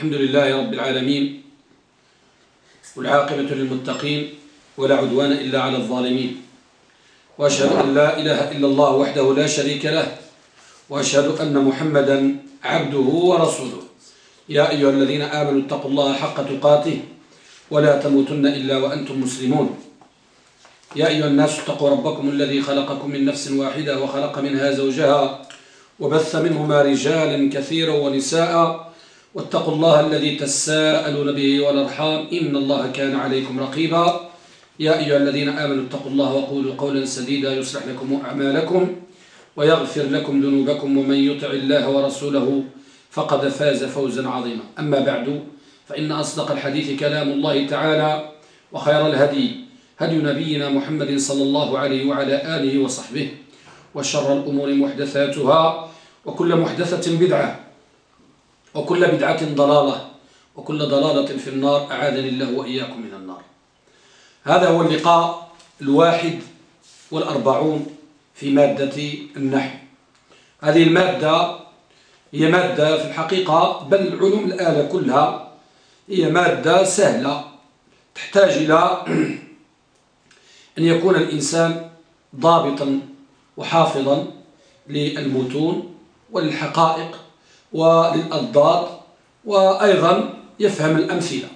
الحمد لله رب العالمين والعاقبة للمتقين ولا عدوان إلا على الظالمين. وأشهد أن لا إله إلا الله وحده لا شريك له وأشهد أن محمدا عبده ورسوله. يا أيها الذين آمنوا اتقوا الله حق تقاته ولا تموتن إلا وأنتم مسلمون. يا أيها الناس اتقوا ربكم الذي خلقكم من نفس واحدة وخلق منها زوجها وبث منهما رجالا كثيرا ونساء. واتقوا الله الذي تساءلون به والأرحام إن الله كان عليكم رقيبا. يا أيها الذين آمنوا اتقوا الله وقولوا قولا سديدا يصلح لكم أعمالكم ويغفر لكم ذنوبكم ومن يطع الله ورسوله فقد فاز فوزا عظيما. أما بعد فإن أصدق الحديث كلام الله تعالى وخير الهدي هدي نبينا محمد صلى الله عليه وعلى آله وصحبه وشر الأمور محدثاتها وكل محدثة بدعة وكل بدعة ضلالة وكل ضلالة في النار أعاذني الله وإياكم من النار. هذا هو اللقاء الواحد والأربعون في مادة النحو. هذه المادة هي مادة في الحقيقة بل علوم الآلة كلها هي مادة سهلة تحتاج إلى أن يكون الإنسان ضابطا وحافظا للمتون وللحقائق وللأضداد وأيضا يفهم الأمثلة.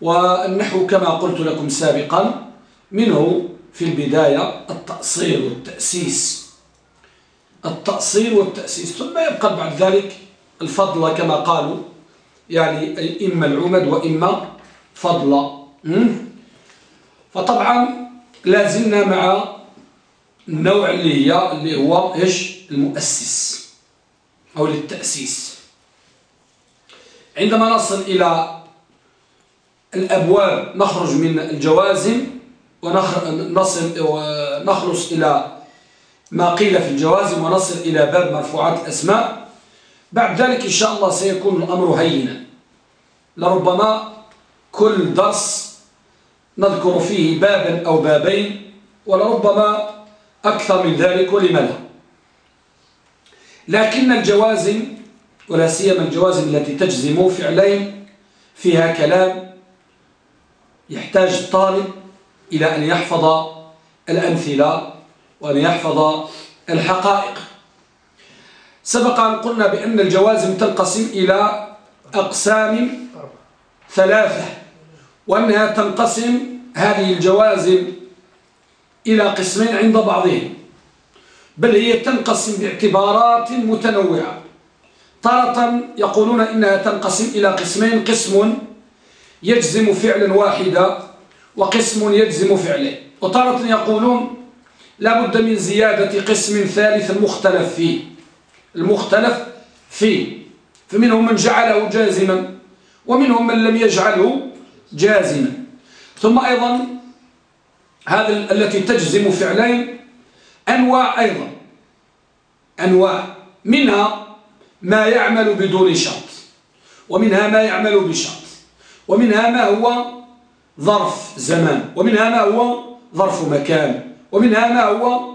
والنحو كما قلت لكم سابقا منه في البداية التأصيل والتأسيس. التأصيل والتأسيس ثم يبقى بعد ذلك الفضل كما قالوا يعني إما العمد وإما فضل. فطبعا لازلنا مع النوع اللي هي اللي هو إيش؟ المؤسس. أو للتأسيس. عندما نصل إلى الأبواب نخرج من الجوازم ونصل ونخلص إلى ما قيل في الجوازم ونصل إلى باب مرفوعات الأسماء. بعد ذلك إن شاء الله سيكون الأمر هينا. لربما كل درس نذكر فيه بابا أو بابين ولربما أكثر من ذلك ولم لا لكن الجوازم ولا سيما الجوازم التي تجزم فعلين فيها كلام يحتاج الطالب إلى أن يحفظ الأمثلة وأن يحفظ الحقائق. سبق أن قلنا بأن الجوازم تنقسم إلى أقسام ثلاثة وأنها تنقسم هذه الجوازم إلى قسمين عند بعضهم. بل هي تنقسم باعتبارات متنوعة. تارة يقولون إنها تنقسم إلى قسمين قسم يجزم فعلا واحدا وقسم يجزم فعلين وتارة يقولون لا بد من زيادة قسم ثالث مختلف فيه. المختلف فيه. فمنهم من جعله جازما ومنهم من لم يجعله جازما. ثم أيضا هذا التي تجزم فعلين أنواع أيضا. أنواع. منها ما يعمل بدون شرط. ومنها ما يعمل بشرط. ومنها ما هو ظرف زمان. ومنها ما هو ظرف مكان. ومنها ما هو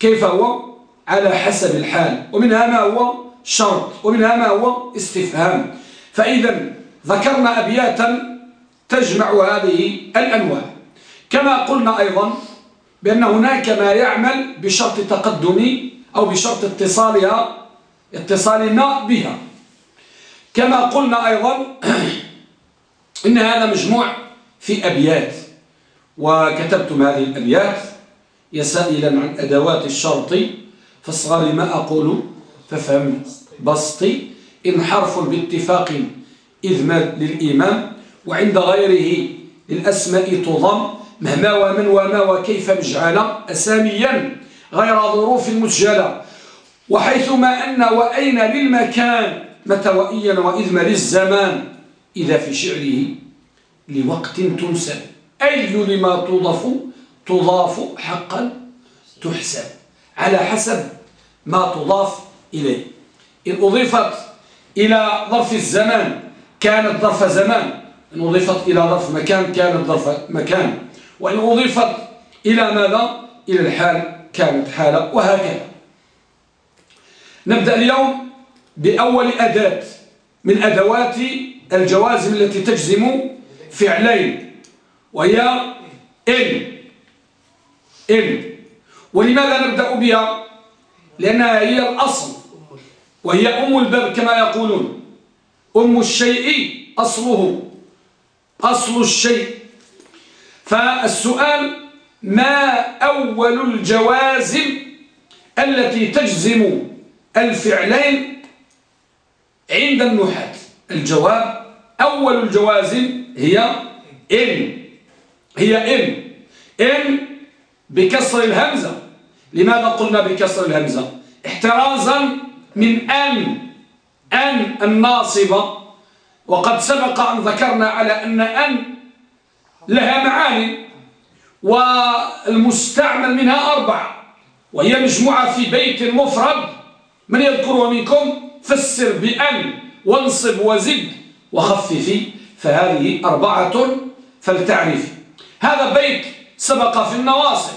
كيف هو؟ على حسب الحال. ومنها ما هو شرط. ومنها ما هو استفهام. فإذا ذكرنا أبياتا تجمع هذه الأنواع. كما قلنا أيضا بأن هناك ما يعمل بشرط تقدم أو بشرط اتصالها اتصالنا بها. كما قلنا أيضا إن هذا مجموع في أبيات. وكتبتم هذه الأبيات يسائلا عن أدوات الشرط. فالصغار ما أقول ففهم بسطي. إن حرف باتفاق إذمال للإمام وعند غيره للأسماء تضم. مهما ومن وما وكيف مجعل أساميا غير ظروف مسجلة وحيثما أن وأين للمكان متى وإيا وإذم للزمان إذا في شعره لوقت تنسب أي لما تضاف تضاف حقا تحسب. على حسب ما تضاف إليه. إن أضيفت إلى ظرف الزمان كانت ظرف زمان. إن أضيفت إلى ظرف مكان كانت ظرف مكان. وإن أضيفت إلى ماذا؟ إلى الحال كانت حالة وهكذا. نبدأ اليوم بأول أداة من أدوات الجوازم التي تجزم فعلين وهي إن إن ولماذا نبدأ بها؟ لأنها هي الأصل وهي أم الباب كما يقولون. أم الشيء أصله. أصل الشيء فالسؤال ما أول الجوازم التي تجزم الفعلين عند النحاة؟ الجواب أول الجوازم هي إن. هي إن. إن بكسر الهمزة. لماذا قلنا بكسر الهمزة؟ احترازا من أن. أن الناصبة وقد سبق أن ذكرنا على أن أن لها معاني والمستعمل منها أربعة وهي مجموعة في بيت مفرد من يذكرها منكم فسر بأن وانصب وزد وخففي فهذه أربعة فلتعرفي هذا بيت سبق في النواصب.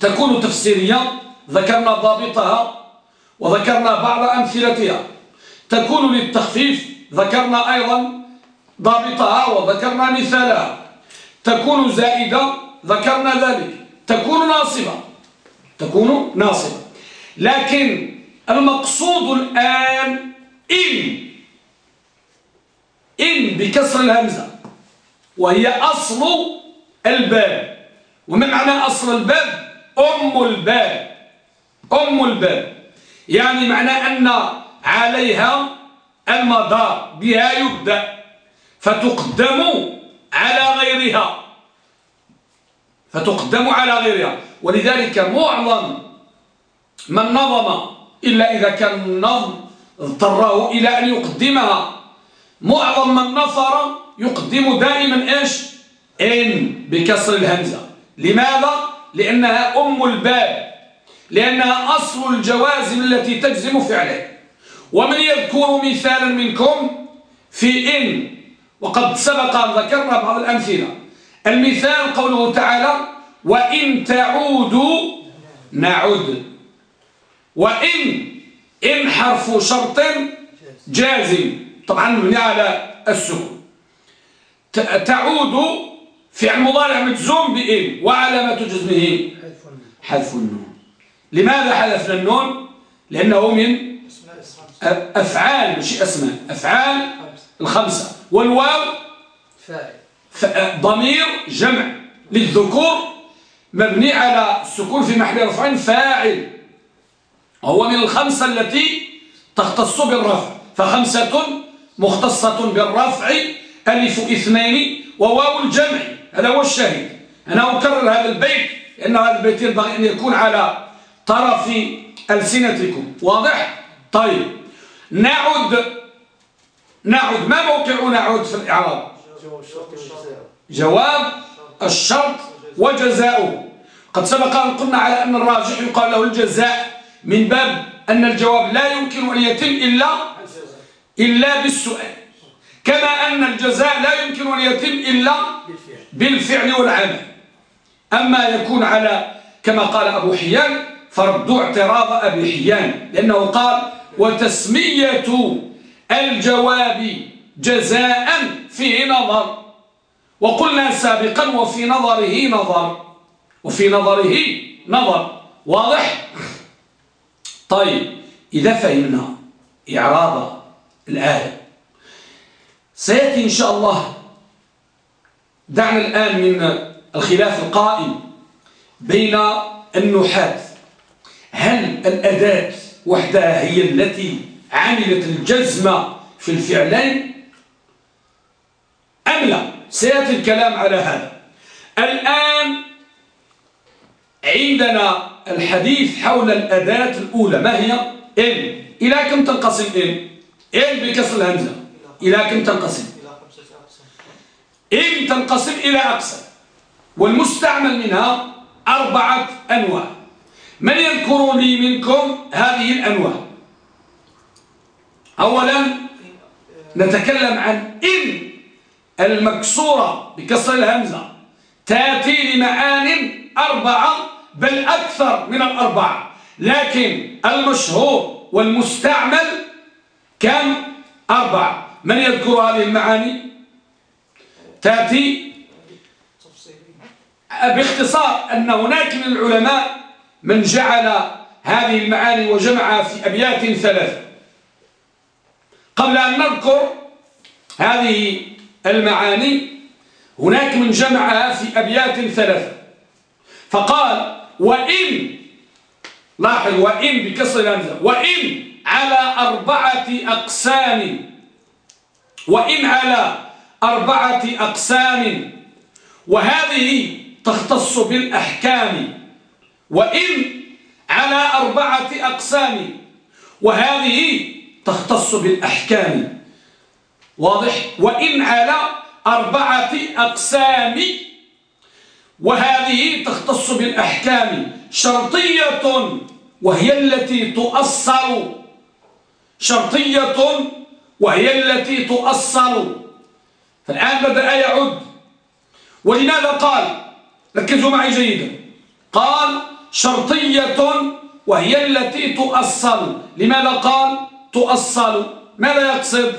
تكون تفسيرية ذكرنا ضابطها وذكرنا بعض أمثلتها. تكون للتخفيف ذكرنا أيضا ضابطها وذكرنا مثالها تكون زائدة ذكرنا ذلك. تكون ناصبة. تكون ناصبة. لكن المقصود الآن إن. إن بكسر الهمزة. وهي أصل الباب. وما معنى أصل الباب أم الباب. أم الباب. يعني معنى أن عليها المدار بها يبدأ. فتقدم على غيرها. فتقدم على غيرها. ولذلك معظم من نظم إلا إذا كان النظم اضطره إلى أن يقدمها. معظم من نفر يقدم دائما إيش؟ إن بكسر الهمزة. لماذا؟ لأنها أم الباب. لأنها أصل الجوازم التي تجزم فعله. ومن يذكر مثالا منكم؟ في إن. وقد سبق أن ذكرنا بعض الأمثلة. المثال قوله تعالى وإن تعودوا نعد وإن إن حرف شرط جازم. طبعا مبني على السكون. تعود فعل مضارع مجزوم بإن. وعلامة جزمه حذف النون. لماذا حذفنا النون؟ لأنه من أفعال مش أسماء أفعال الخمسة. والواو ضمير جمع. للذكور مبني على السكون في محل رفع فاعل. هو من الخمسة التي تختص بالرفع. فخمسة مختصة بالرفع ألف اثنين وواو الجمع. هذا هو الشاهد. أنا أكرر هذا البيت لأن هذا البيت ينبغي أن يكون على طرف ألسنتكم. واضح؟ طيب. نعد نعد ما موقع نعد في الإعراب؟ جواب الشرط وجزاؤه. قد سبق أن قلنا على أن الراجح يقال له الجزاء من باب أن الجواب لا يمكن أن يتم إلا إلا بالسؤال. كما أن الجزاء لا يمكن أن يتم إلا بالفعل والعمل. أما يكون على كما قال أبو حيان فردوا اعتراض أبي حيان لأنه قال وتسمية الجواب جزاء فيه نظر. وقلنا سابقا وفي نظره نظر. وفي نظره نظر. واضح؟ طيب إذا فهمنا إعراض الآية سيأتي إن شاء الله دعنا الآن من الخلاف القائم بين النحاة. هل الأداة وحدها هي التي عملت الجزم في الفعلين. أم لا؟ سيأتي الكلام على هذا. الآن عندنا الحديث حول الأداة الأولى. ما هي؟ إن إلى كم تنقسم إن إن بكسر الهمزة. إلى كم تنقسم؟ إن تنقسم إلى أقسام والمستعمل منها أربعة أنواع. من يذكر لي منكم هذه الأنواع؟ أولا نتكلم عن إن المكسورة بكسر الهمزة تأتي لمعان أربعة بل أكثر من الأربعة لكن المشهور والمستعمل كم؟ أربعة. من يذكر هذه المعاني؟ تأتي باختصار أن هناك من العلماء من جعل هذه المعاني وجمعها في أبيات ثلاثة. قبل أن نذكر هذه المعاني هناك من جمعها في أبيات ثلاثة. فقال وإن لاحظ وإن بكسر الهمزة وإن على أربعة أقسام. وإن على أربعة أقسام. وهذه تختص بالأحكام. وإن على أربعة أقسام. وهذه تختص بالأحكام. واضح؟ وإن على أربعة أقسام. وهذه تختص بالأحكام. شرطية وهي التي تؤصل. شرطية وهي التي تؤصل. فالآن بدأ يعد. ولماذا قال؟ ركزوا معي جيدا. قال شرطية وهي التي تؤصل. لماذا قال؟ تؤصل. ماذا يقصد؟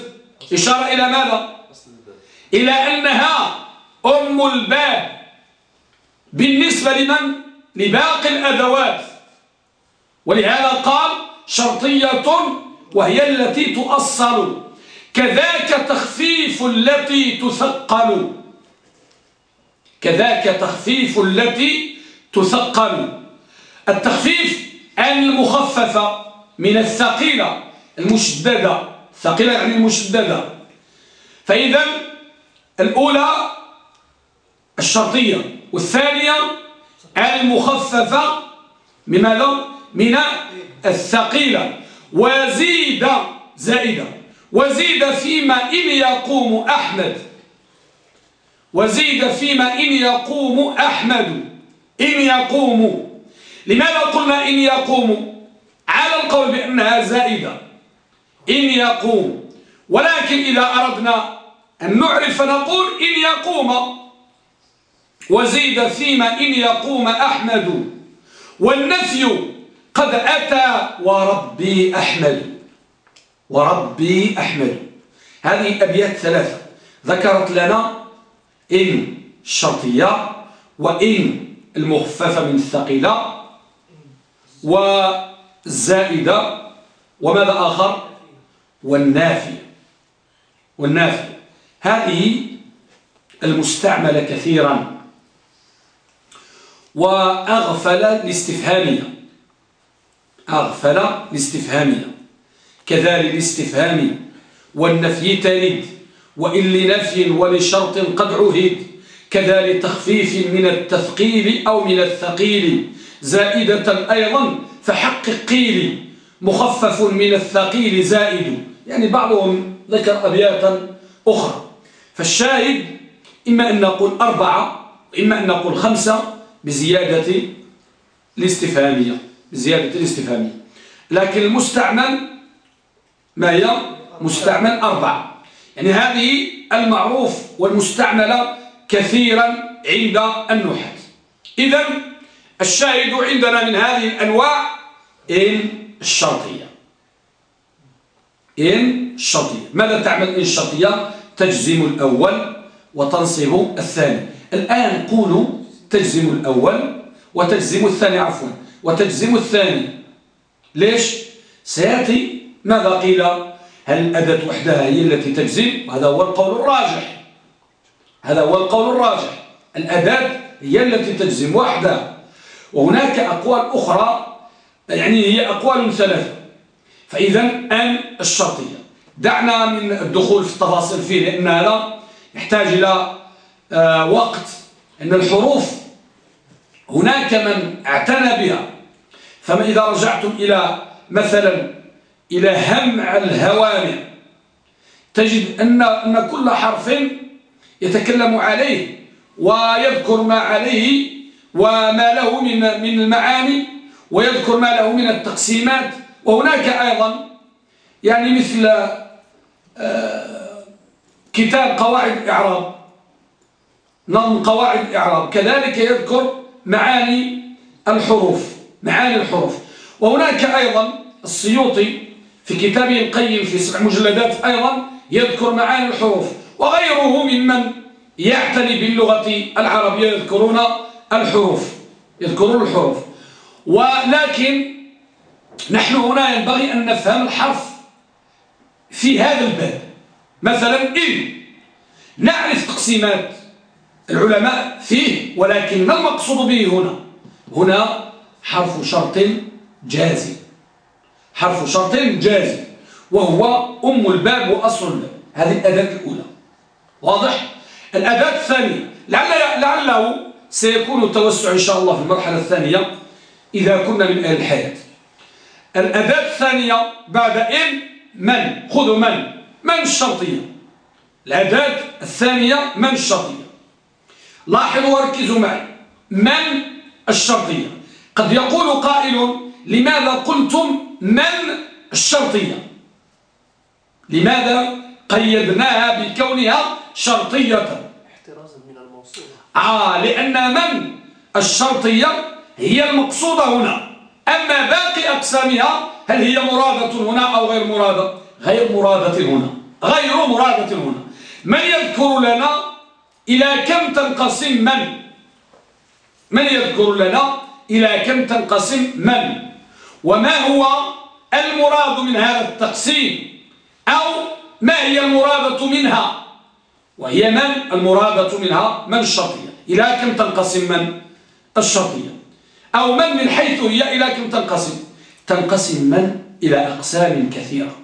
إشارة إلى ماذا؟ إلى أنها أم الباب. بالنسبة لمن؟ لباقي الأدوات. ولهذا قال شرطية وهي التي تؤصل. كذاك تخفيف التي تثقل. كذاك تخفيف التي تثقل. التخفيف المخففة من الثقيلة. المشددة ثقيلة يعني المشددة فإذا الأولى الشرطية والثانية المخففة من ماذا؟ من الثقيلة. وزيد زائدة. وزيد فيما إن يقوم أحمد. وزيد فيما إن يقوم أحمد. إن يقوم. لماذا قلنا إن يقوم؟ على القول بأنها زائدة. إن يقوم. ولكن إذا أردنا أن نعرف فنقول إن يقوم. وزيد فيما إن يقوم أحمد. والنفي قد أتى وربي أحمد. وربي أحمد. هذه أبيات ثلاثة. ذكرت لنا إن الشرطية وإن المخففة من الثقيلة. والزائدة وماذا آخر؟ والنافية. والنافية. هذه المستعملة كثيرا وأغفل الاستفهامية أغفل الاستفهامية كذلك الاستفهام والنفي تلد وإن لنفي ولشرط قد عهد. كذلك تخفيف من التثقيل أو من الثقيل. زائدة أيضا فحقق قيل. مخفف من الثقيل زائد. يعني بعضهم ذكر أبياتا أخرى. فالشاهد إما أن نقول أربعة إما أن نقول خمسة بزيادة الاستفهامية بزيادة الاستفهامية. لكن المستعمل ما هي؟ مستعمل أربعة. يعني هذه المعروف والمستعملة كثيرا عند النحاة. إذا الشاهد عندنا من هذه الأنواع إن الشرطية. إن الشرطية. ماذا تعمل إن الشرطية؟ تجزم الأول وتنصب الثاني. الآن قولوا تجزم الأول وتجزم الثاني عفوا وتجزم الثاني. ليش؟ سيأتي ماذا قيل؟ هل الأداة وحدها هي التي تجزم؟ هذا هو القول الراجح. هذا هو القول الراجح. الأداة هي التي تجزم وحدها. وهناك أقوال أخرى يعني هي أقوال ثلاثة. فإذا أن الشرطية. دعنا من الدخول في التفاصيل فيه لأن هذا يحتاج إلى آه، وقت. أن الحروف هناك من اعتنى بها. فما إذا رجعتم إلى مثلا إلى همع الهوامع تجد أن, أن كل حرف يتكلم عليه ويذكر ما عليه وما له من من المعاني. ويذكر ما له من التقسيمات. وهناك أيضا يعني مثل آه، كتاب قواعد الإعراب. نظم قواعد الإعراب. كذلك يذكر معاني الحروف معاني الحروف. وهناك أيضا السيوطي في كتابه القيم في سبع مجلدات أيضا يذكر معاني الحروف. وغيره ممن يعتني باللغة العربية يذكرون الحروف يذكرون الحروف. ولكن نحن هنا ينبغي أن نفهم الحرف في هذا الباب. مثلا إن نعرف تقسيمات العلماء فيه ولكن ما المقصود به هنا؟ هنا حرف شرط جازم. حرف شرط جازم وهو أم الباب وأصل الباب هذه الأداة الأولى. واضح؟ الأداة الثانية لعل لعله سيكون التوسع إن شاء الله في المرحلة الثانية. إذا كنا من أهل الحياة. الأداة الثانية بعد إن من؟ خذوا من؟ من الشرطية. الأداة الثانية من الشرطية. لاحظوا وركزوا معي. من الشرطية؟ قد يقول قائل لماذا قلتم من الشرطية؟ لماذا قيدناها بكونها شرطية؟ احترازا من الموصول. آه لأن من الشرطية هي المقصودة هنا. أما باقي أقسامها هل هي مرادة هنا أو غير مرادة؟ غير مرادة هنا. غير مرادة هنا. من يذكر لنا إلى كم تنقسم من؟ من يذكر لنا إلى كم تنقسم من؟ وما هو المراد من هذا التقسيم؟ أو ما هي المرادة منها؟ وهي من؟ المرادة منها من الشرطية إلى كم تنقسم من؟ الشرطية. أو من من حيث هي إلى كم تنقسم؟ تنقسم من؟ إلى أقسام كثيرة.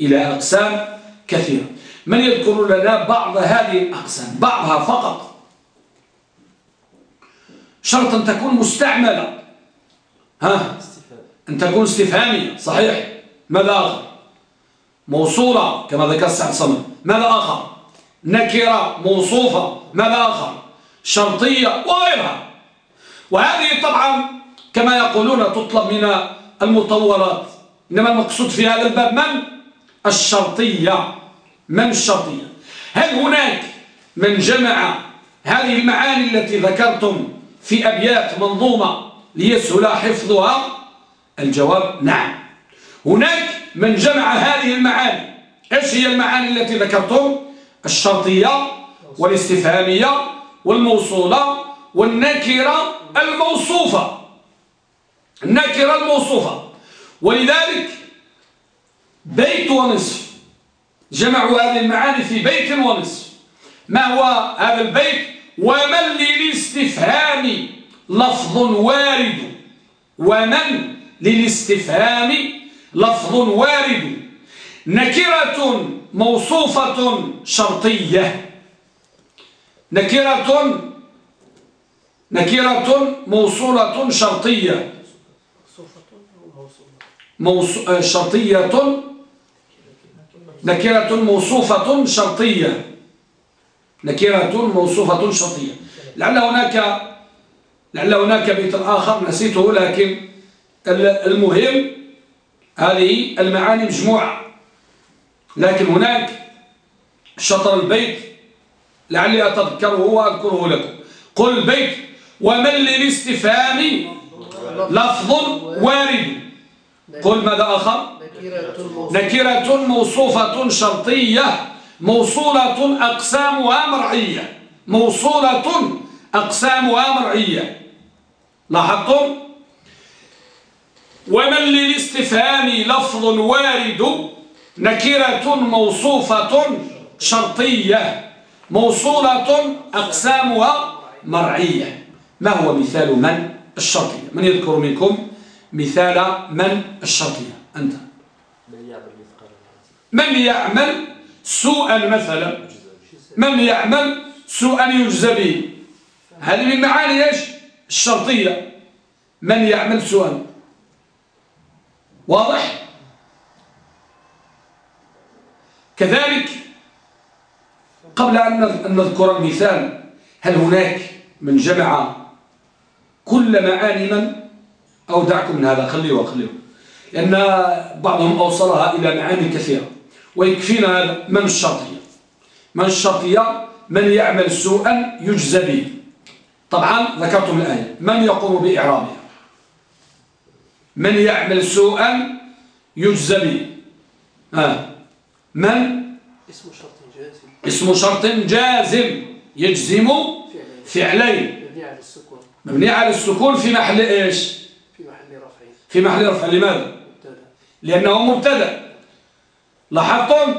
إلى أقسام كثيرة. من يذكر لنا بعض هذه الأقسام؟ بعضها فقط. شرط أن تكون مستعملة. ها؟ أن تكون استفهامية. صحيح. ماذا آخر؟ موصولة كما ذكر سعد صمد. ماذا آخر؟ نكرة موصوفة. ماذا آخر؟ شرطية وغيرها. وهذه طبعا كما يقولون تطلب من المطورات إنما المقصود في هذا الباب من؟ الشرطية. من الشرطية؟ هل هناك من جمع هذه المعاني التي ذكرتم في أبيات منظومة ليسهل حفظها؟ الجواب نعم. هناك من جمع هذه المعاني. إيش هي المعاني التي ذكرتم؟ الشرطية والاستفهامية والموصولة والنكرة الموصوفة. النكرة الموصوفة. ولذلك بيت ونصف. جمعوا هذه المعاني في بيت ونصف. ما هو هذا البيت؟ ومن للاستفهام لفظ وارد؟ ومن للاستفهام لفظ وارد؟ نكرة موصوفة شرطية. نكرة نكرة موصولة شرطية. موص... آه، شرطية. نكرة موصوفة شرطية. نكرة موصوفة شرطية. لعل هناك لعل هناك بيت آخر نسيته لكن المهم هذه المعاني مجموعة. لكن هناك شطر البيت لعلي أتذكره وأذكره لكم. قل البيت ومن للاستفهام لفظ وارد. قل ماذا آخر؟ نكرة موصوفة شرطية موصولة أقسامها مرعية. موصولة أقسامها مرعية. لاحظتم؟ ومن للاستفهام لفظ وارد نكرة موصوفة شرطية موصولة أقسامها مرعية. ما هو مثال من الشرطية من يذكر منكم مثال من الشرطية أنت. من يعمل سوءا مثلا؟ من يعمل سوءا يجزى به؟ هذه من معاني إيش؟ الشرطية من يعمل سوءا. واضح؟ كذلك قبل أن نذكر المثال هل هناك من جمع كل معاني من أو دعكم من هذا. خليه خليه لأن بعضهم أوصلها إلى معاني كثيرة. ويكفينا هذا. من الشرطية؟ من الشرطية من يعمل سوءا يجزى به. طبعا ذكرتم الآية. من يقوم بإعرابها؟ من يعمل سوءا يجزى به. آه. من؟ اسم شرط جازم. اسم شرط جازم. يجزم فعلين. مبني على السكون مبني على السكون في محل إيش؟ في محل رفع في محل رفع لماذا؟ مبتدأ. لأنه مبتدأ. لاحظتم؟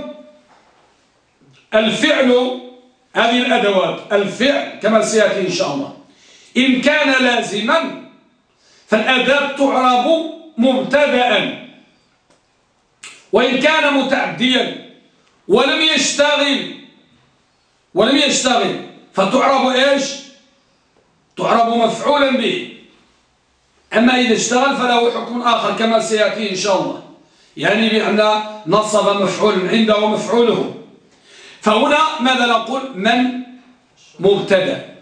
الفعل هذه الأدوات الفعل كما سيأتي إن شاء الله. إن كان لازما فالأداة تعرب مبتدا وإن كان متعديا ولم يشتغل ولم يشتغل فتعرب إيش؟ تعرب مفعولا به. أما إذا اشتغل فله حكم آخر كما سيأتي إن شاء الله. يعني بأن نصب مفعول عنده مفعوله. فهنا ماذا نقول؟ من مبتدأ.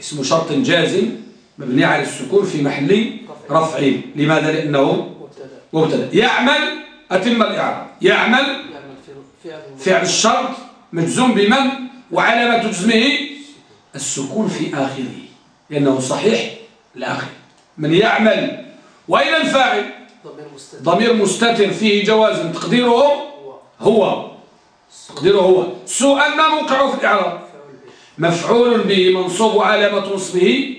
اسم شرط جازم مبني على السكون في محل رفع. لماذا؟ لأنه مبتدأ. يعمل أتم الإعراب. يعمل فعل الشرط مجزوم بمن؟ وعلامة جزمه السكون في آخره. لأنه صحيح الآخر من يعمل وأين الفاعل ضمير مستتر. فيه جواز تقديره هو. تقديره هو. سؤال ما موقعه في الإعراب. مفعول به منصوب علامة نصبه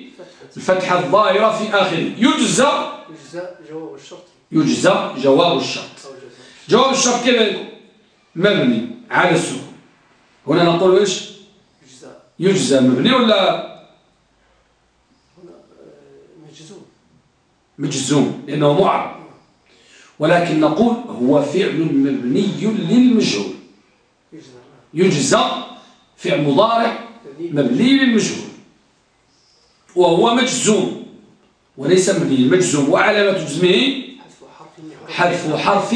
الفتحة الظاهرة في آخره. يجزى جواب الشرط. يجزى جواب الشرط. جواب الشرط كيف مبني على السكون هنا نقول إيش؟ يجزى مبني ولا مجزوم مجزوم لأنه معرب ولكن نقول هو فعل مبني للمجهول. يجزى فعل مضارع مبني للمجهول. وهو مجزوم وليس مبني مجزوم وعلامة جزمه حذف حرف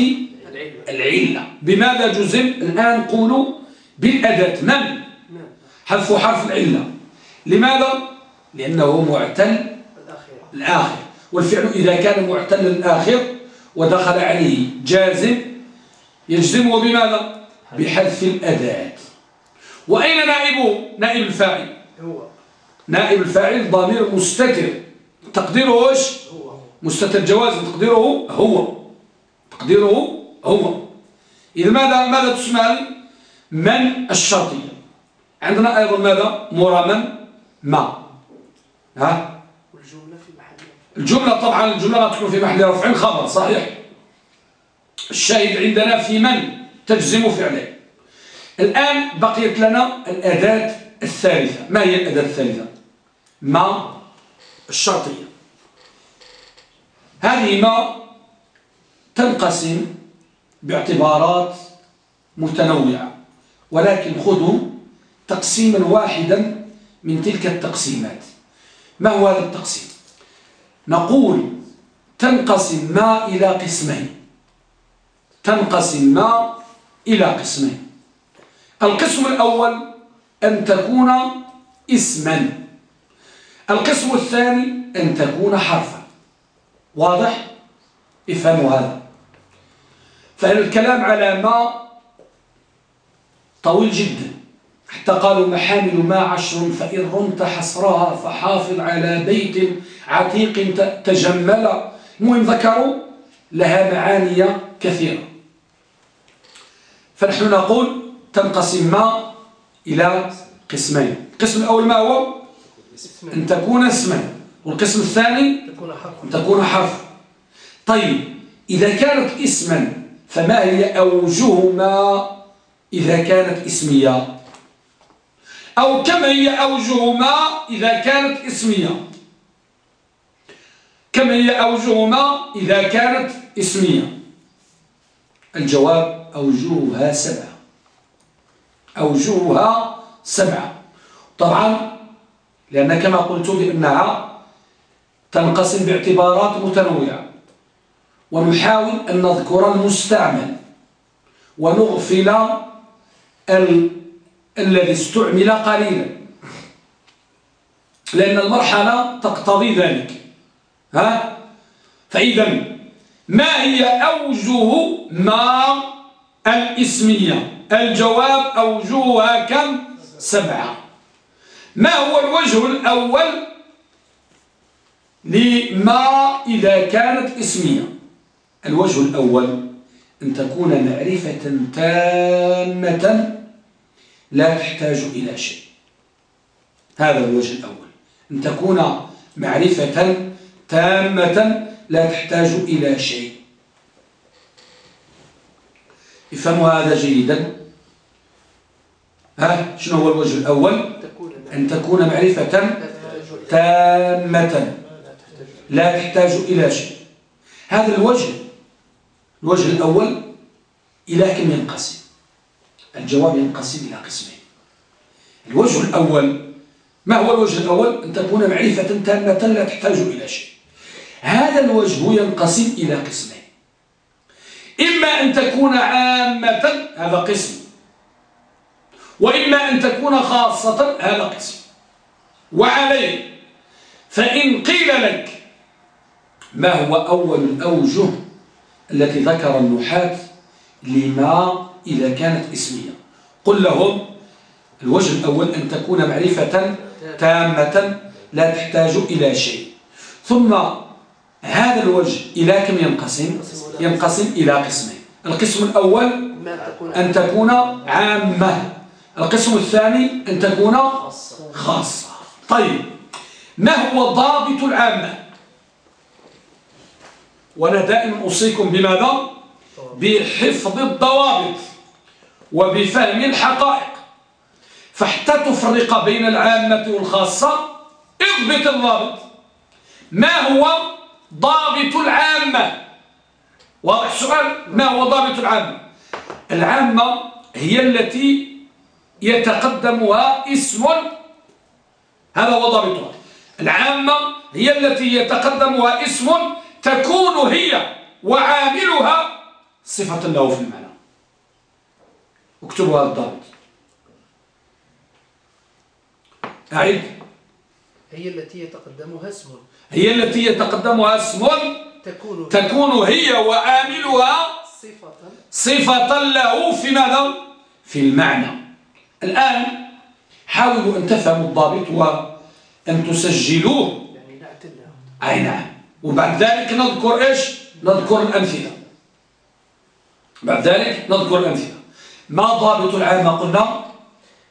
العلة. بماذا جزم؟ الآن قولوا بالأداة. من؟ حذف حرف العلة. لماذا؟ لأنه معتل الآخر. والفعل إذا كان معتل الآخر ودخل عليه جازم يجزمه بماذا؟ بحذف الأداة. وأين نائبه نائب الفاعل. هو. نائب الفاعل ضمير مستتر. تقديره إيش؟ مستتر جواز تقديره هو. تقديره هو. إذا ماذا ماذا تسمى من الشرطية. عندنا أيضا ماذا؟ مرما ما. ها؟ الجملة طبعا الجملة تكون في محل رفع خبر صحيح. الشاهد عندنا في من تجزم فعله. الآن بقيت لنا الأداة الثالثة. ما هي الأداة الثالثة؟ ما؟ الشرطية. هذه ما تنقسم باعتبارات متنوعة ولكن خذوا تقسيما واحدا من تلك التقسيمات. ما هو هذا التقسيم؟ نقول تنقسم ما إلى قسمين. تنقسم ما إلى قسمين. القسم الأول أن تكون اسما. القسم الثاني أن تكون حرفا. واضح؟ افهموا هذا. فالكلام على ما طويل جدا. حتى قالوا محامل ما عشر فإن رمت حصرها فحافظ على بيت عتيق تجمل. المهم ذكروا لها معاني كثيرة. فنحن نقول تنقسم ما إلى قسمين. القسم الأول ما هو؟ أن تكون اسما والقسم الثاني؟ أن تكون حرف. طيب إذا كانت اسما فما هي أوجهما إذا كانت اسمية؟ أو كم هي أوجهما إذا كانت اسمية. كم هي أوجهما إذا كانت اسمية. الجواب أوجهها سبعة. أوجهها سبعة. طبعا لأن كما قلت بأنها تنقسم باعتبارات متنوعة. ونحاول أن نذكر المستعمل. ونغفل. الذي استعمل قليلا. لأن المرحلة تقتضي ذلك. ها؟ فإذا ما هي أوجه ما الإسمية؟ الجواب أوجهها كم؟ سبعة. ما هو الوجه الأول لما إذا كانت إسمية؟ الوجه الأول أن تكون معرفة تامة لا تحتاج إلى شيء. هذا الوجه الأول. أن تكون معرفة تامة لا تحتاج إلى شيء. افهموا هذا جيدا. ها شنو هو الوجه الأول؟ أن تكون معرفة تامة لا تحتاج إلى شيء. هذا الوجه الوجه الأول إلى كم ينقسم الجواب ينقسم إلى قسمين. الوجه الأول ما هو الوجه الأول؟ أن تكون معرفة تامة لا تحتاج إلى شيء. هذا الوجه ينقسم إلى قسمين. إما أن تكون عامة هذا قسم. وإما أن تكون خاصة هذا قسم. وعليه فإن قيل لك ما هو أول الأوجه التي ذكر النحاة لما إذا كانت اسمية. قل لهم الوجه الأول أن تكون معرفة تامة لا تحتاج إلى شيء. ثم هذا الوجه إلى كم ينقسم؟ ينقسم إلى قسمين. القسم الأول أن تكون عامة. القسم الثاني أن تكون خاصة. طيب ما هو ضابط العامة؟ وأنا دائما أوصيكم بماذا؟ بحفظ الضوابط. وبفهم الحقائق. فحتى تفرق بين العامة والخاصة اضبط الضابط. ما هو ضابط العامة؟ واضح السؤال؟ ما هو ضابط العامة؟ العامة هي التي يتقدمها اسم. هذا هو ضابطها. العامة هي التي يتقدمها اسم تكون هي وعاملها صفة له في المعنى. اكتبوا هذا الضابط أعيد هي التي يتقدمها اسم. هي التي يتقدمها اسم. تكون تكون هي وعاملها صفة. صفة له في ماذا؟ في المعنى. الآن حاولوا أن تفهموا الضابط وأن تسجلوه. يعني أي نعم. وبعد ذلك نذكر إيش؟ نذكر الأمثلة. بعد ذلك نذكر الأمثلة. ما ضابط العامة قلنا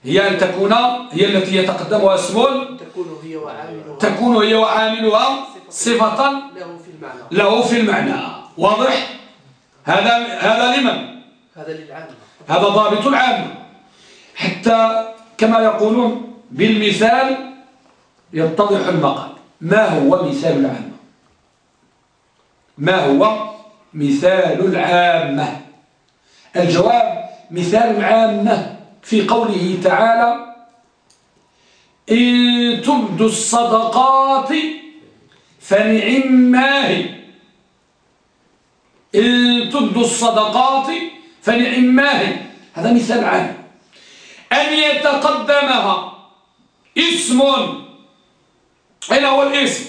هي أن تكون هي التي يتقدمها اسم تكون هي وعاملها. تكون هي وعاملها صفة له في المعنى. له في المعنى. واضح؟ هذا هذا لمن؟ هذا للعامة هذا ضابط العامة حتى كما يقولون بالمثال يتضح المقال. ما هو مثال العامة ما هو مثال العامة؟ الجواب مثال العامة في قوله تعالى إن تبدوا الصدقات فنعم ما هي إن تبدوا الصدقات فنعم ما هي هذا مثال عام. أن يتقدمها اسم. أين هو الاسم؟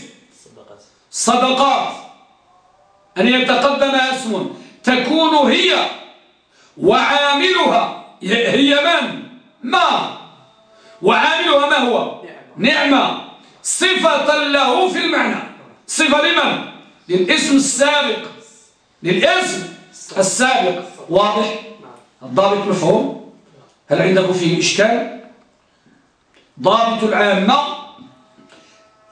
صدقات. أن يتقدمها اسم. تكون هي وعاملها هي من؟ ما؟ وعاملها ما هو؟ نعمة. صفة له في المعنى. صفة لمن؟ للاسم السابق. للاسم السابق. واضح؟ الضابط مفهوم؟ هل عندكم فيه إشكال؟ ضابط العامة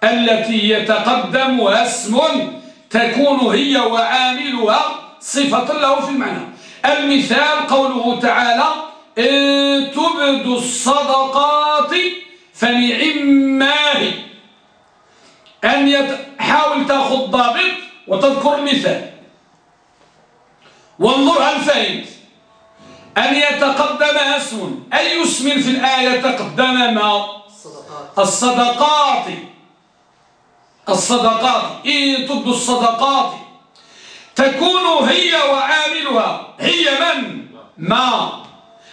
التي يتقدم اسم تكون هي وعاملها صفة له في المعنى. المثال قوله تعالى إن تبدوا الصدقات فنعما هي أن يحاول تأخذ ضابط وتذكر مثال وانظر هل فهمت. أن يتقدم اسم. أي اسم في الآية تقدم ما؟ الصدقات. الصدقات. الصدقات. إن تبدوا الصدقات تكون هي وعاملها. هي من؟ ما؟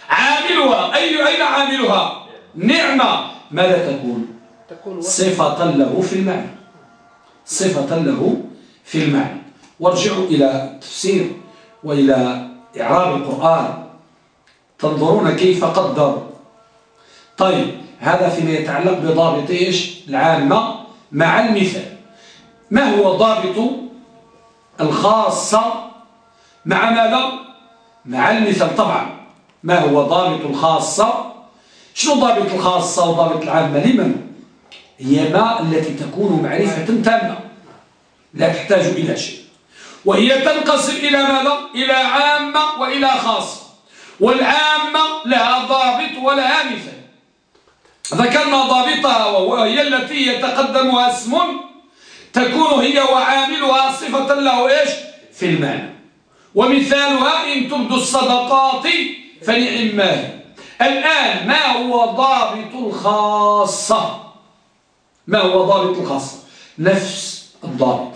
عاملها. أي أين عاملها؟ نعمة. ماذا تكون صفة له في المعنى. صفة له في المعنى. وارجعوا إلى التفسير وإلى إعراب القرآن. تنظرون كيف قدر. طيب هذا فيما يتعلق بضابط إيش؟ العامة مع المثال. ما هو ضابط الخاصة مع ماذا مع المثال. طبعا ما هو ضابط الخاصة؟ شنو ضابط الخاصة وضابط العامة؟ لمن؟ هي ما التي تكون معرفة تامة لا تحتاج إلى شيء. وهي تنقسم إلى ماذا إلى عامة وإلى خاصة. والعامة لها ضابط ولها مثال. ذكرنا ضابطها وهي التي يتقدمها اسم تكون هي وعاملها صفة له إيش؟ في المعنى ومثالها إن تبدو الصدقات فنعم ما هي. الآن ما هو ضابط الخاصة؟ ما هو ضابط الخاصة؟ نفس الضابط.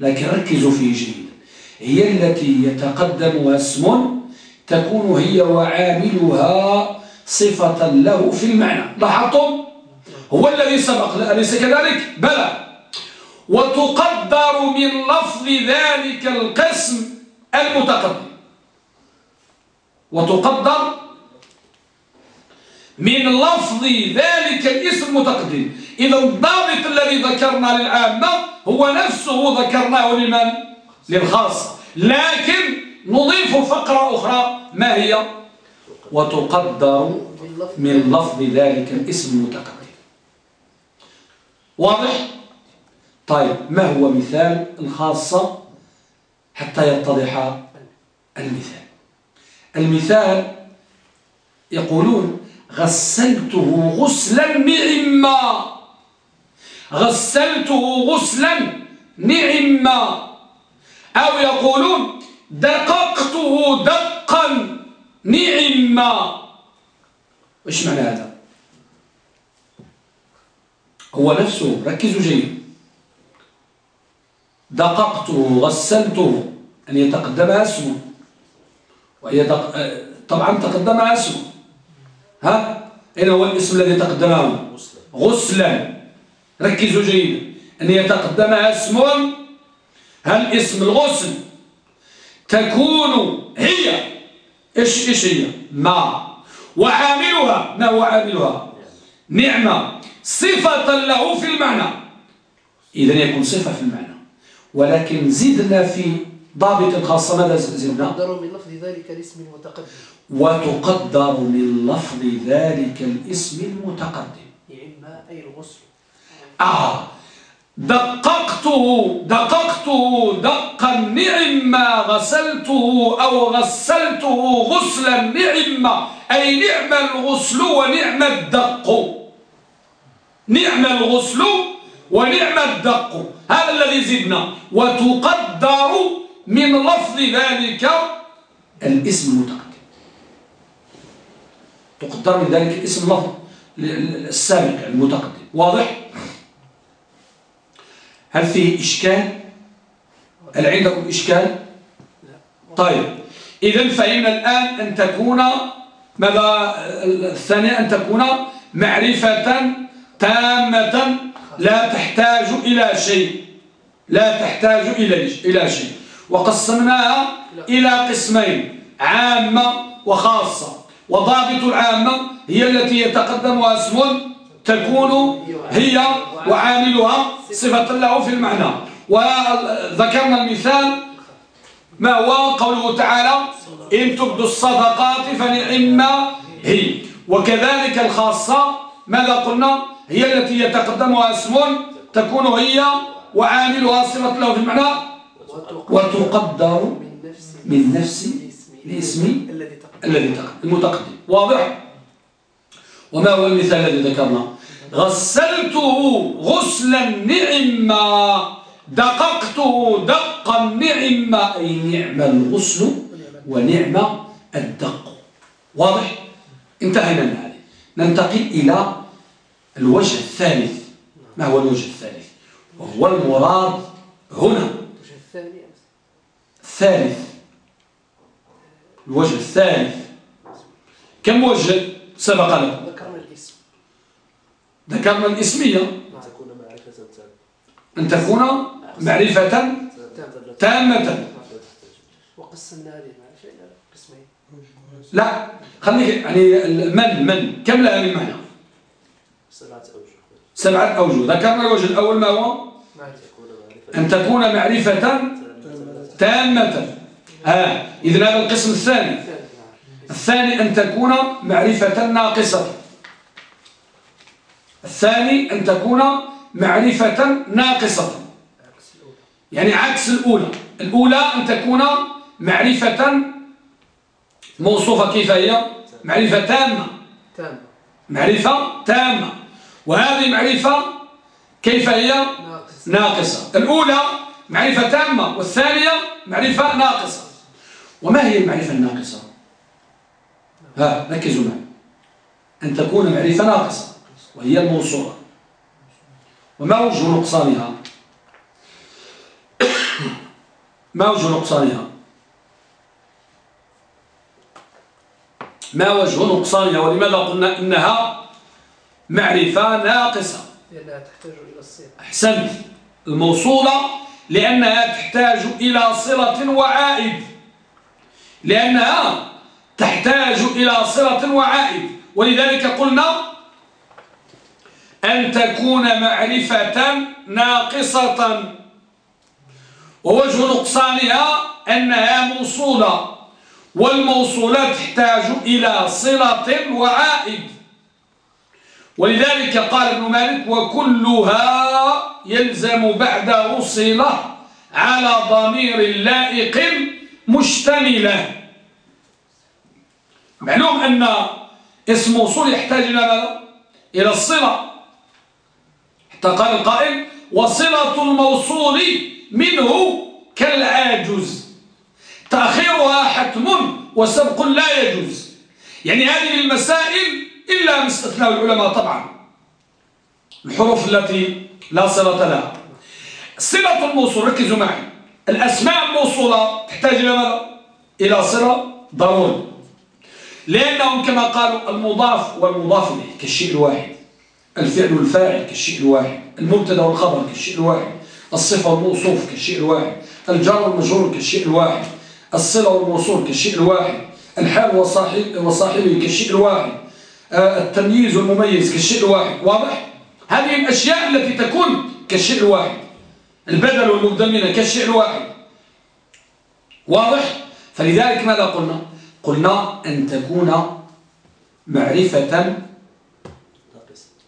لكن ركزوا فيه جيدا هي التي يتقدمها اسم تكون هي وعاملها صفة له في المعنى. لاحظتم؟ هو الذي سبق. أليس كذلك؟ بلى. وتقدر من لفظ ذلك القسم المتقدم وتقدر من لفظ ذلك الاسم المتقدم إذا الضابط الذي ذكرنا للعامة هو نفسه ذكرناه لمن؟ للخاصة لكن نضيف فقرة أخرى ما هي؟ وتقدر من لفظ ذلك الاسم المتقدم واضح؟ طيب ما هو مثال الخاصة حتى يتضح المثال؟ المثال يقولون غسلته غسلا نعما. غسلته غسلا نعما. أو يقولون دققته دقا نعما. إيش معنى هذا؟ هو نفسه ركزوا جيد. دققته غسلته. أن يتقدم اسمه دق... طبعا تقدم اسمه ها؟ أين هو الاسم الذي تقدمه؟ غسلا. ركزوا جيدا. أن يتقدم اسم هل اسم الغسل تكون هي؟ إيش إيش هي؟ ما. وعاملها. ما هو عاملها؟ نعمة. صفة له في المعنى. إذن يكون صفة في المعنى. ولكن زدنا في ضابط الخاصة ماذا زدنا؟ وتقدر من لفظ ذلك الاسم المتقدم. وتقدر من لفظ ذلك الاسم المتقدم. نعم أي الغسل. آه. دققته دققته دقا نعما غسلته أو غسلته غسلا نعما أي نعم الغسل ونعم الدق. نعم الغسل ونعم الدق. هذا الذي زدنا. وتقدر من لفظ ذلك الاسم المتقدم. تقدر من ذلك الاسم اللفظ السابق المتقدم. واضح؟ هل فيه إشكال؟ هل عندكم إشكال؟ طيب. إذا فإن الآن أن تكون ماذا؟ الثانية أن تكون معرفة تامة لا تحتاج إلى شيء. لا تحتاج إلى شيء. وقسمناها إلى قسمين عامة وخاصة. وضابط العامة هي التي يتقدمها اسم تكون هي وعاملها صفة له في المعنى. وذكرنا المثال ما هو؟ قوله تعالى إن تبدوا الصدقات فنعما هي. وكذلك الخاصة ماذا قلنا؟ هي التي يتقدمها اسم تكون هي وعاملها صفة له في المعنى وتقدر من نفس الاسم الذي تقدم. المتقدم. واضح؟ وما هو المثال الذي ذكرنا؟ غسلته غسلا نعما دققته دقا نعما أي نعم الغسل ونعم الدق. واضح؟ انتهينا من هذه. ننتقل إلى الوجه الثالث. ما هو الوجه الثالث؟ وهو المراد هنا. الثالث. الوجه الثالث. كم وجه سبق له ذكرنا الاسمية. أن تكون معرفة تامة. وقسمنا هذه شيء قسمين. لا خليك يعني من من. كم لها من معنى؟ سبعة أوجه سبعة أوجه ذكرنا الوجه الأول ما هو؟ أن تكون معرفة تامة. آه إذن هذا القسم الثاني. الثاني أن تكون معرفة ناقصة. الثاني أن تكون معرفة ناقصة. يعني عكس الأولى. الأولى أن تكون معرفة موصوفة كيف هي؟ معرفة تامة. تام معرفة تامة. وهذه معرفة كيف هي؟ ناقص ناقصة. الأولى معرفة تامة والثانية معرفة ناقصة. وما هي المعرفة الناقصة؟ ها ركزوا معي. أن تكون معرفة ناقصة وهي الموصولة. وما وجه نقصانها؟ ما وجه نقصانها؟ ما وجه نقصانها؟ ولماذا قلنا إنها معرفة ناقصة. لأنها تحتاج إلى الصيغة. أحسنت. الموصولة لأنها تحتاج إلى صلة وعائد. لأنها تحتاج إلى صلة وعائد. ولذلك قلنا أن تكون معرفة ناقصة. ووجه نقصانها أنها موصولة. والموصولة تحتاج إلى صلة وعائد. ولذلك قال ابن مالك وكلها يلزم بعده صلة على ضمير لائق مشتملة. معلوم أن اسم موصول يحتاج إلى ماذا؟ إلى الصلة. حتى قال القائل وصلة الموصول منه كالعاجز. تأخيرها حتم وسبق لا يجوز. يعني هذه المسائل إلا مستثناء العلماء طبعا. الحروف التي لا صلة لها. صلة الموصول ركزوا معي. الأسماء الموصولة تحتاج إلى ماذا؟ إلى صلة ضروري لأنهم كما قالوا المضاف والمضاف إليه كالشيء الواحد الفعل والفاعل كالشيء الواحد المبتدأ والخبر كالشيء الواحد الصفة والموصوف كالشيء الواحد الجار والمجرور كالشيء الواحد الصلة والموصول كالشيء الواحد الحال وصاحب وصاحبه كالشيء الواحد التمييز والمميز كالشيء الواحد. واضح؟ هذه الأشياء التي تكون كالشيء الواحد. البدل والمبدل منها كالشيء الواحد. واضح؟ فلذلك ماذا قلنا؟ قلنا أن تكون معرفة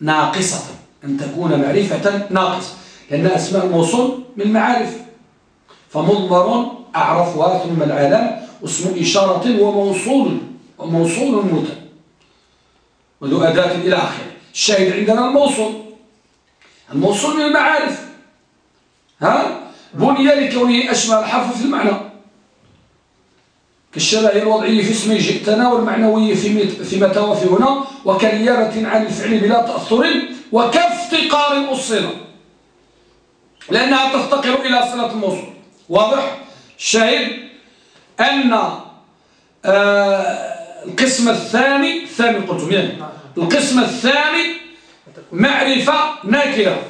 ناقصة. أن تكون معرفة ناقصة. لأن أسماء الموصول من المعارف فمضمر أعرفها ثم العالم. اسم إشارة وموصول. وموصول متن. وذو أداة إلى آخره. الشاهد عندنا الموصول. الموصول من المعارف ها؟ بني لكونه أشمل الحرف في المعنى. كالشبه الوضعي في اسم جئتنا والمعنوي في في متى وفي هنا وكنيابة عن الفعل بلا تأثر وكافتقار أصلا لأنها تفتقر إلى صلة الموصول. واضح؟ الشاهد أن آه القسم الثاني الثاني قلت يعني. القسم الثاني معرفة ناكرة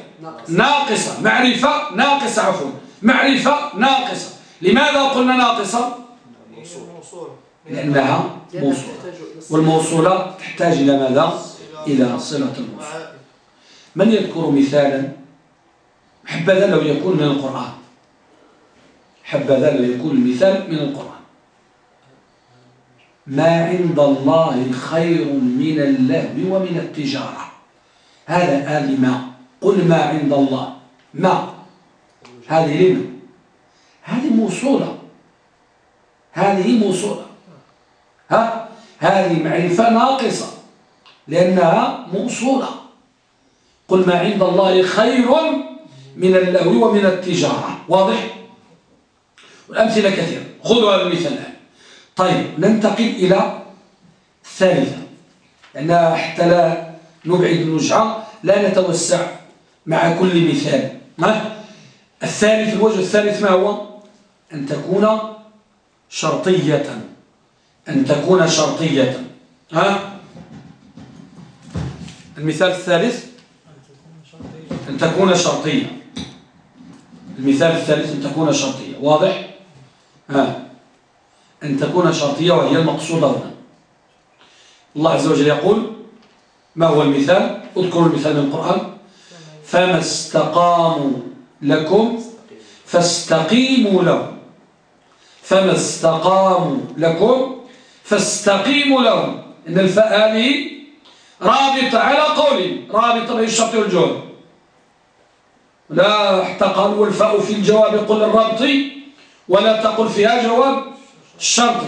ناقصة. معرفة ناقصة عفوا. معرفة ناقصة. لماذا قلنا ناقصة؟ لأنها موصولة. والموصولة تحتاج إلى ماذا؟ إلى صلة الموصول. من يذكر مثالا؟ حبذا لو يكون من القرآن. حبذا لو يكون المثال من القرآن. ما عند الله خير من اللهو ومن التجارة. هذا هذه ما؟ قل ما عند الله. ما؟ هذه لما هذه موصولة. هذه موصولة. ها؟ هذه معرفة ناقصة. لأنها موصولة. قل ما عند الله خير من اللهو ومن التجارة. واضح؟ والأمثلة كثيرة. خذوا هذا المثال طيب ننتقل إلى الثالثة. لأن حتى لا نبعد النجعة لا نتوسع مع كل مثال. ما الثالث الوجه الثالث ما هو؟ أن تكون شرطية. أن تكون شرطية. ها؟ المثال الثالث؟ أن تكون شرطية. المثال الثالث أن تكون شرطية. واضح؟ ها؟ أن تكون شرطية وهي المقصودة هنا. الله عز وجل يقول ما هو المثال؟ اذكروا المثال من القرآن. فما استقاموا لكم فاستقيموا لهم. فما استقاموا لكم فاستقيموا لهم. إن الفاء هذه رابطة على قول رابطة بين الشرط والجهد لا حتى قالوا الفاء في الجواب قل الربط ولا تقل فيها جواب. الشرط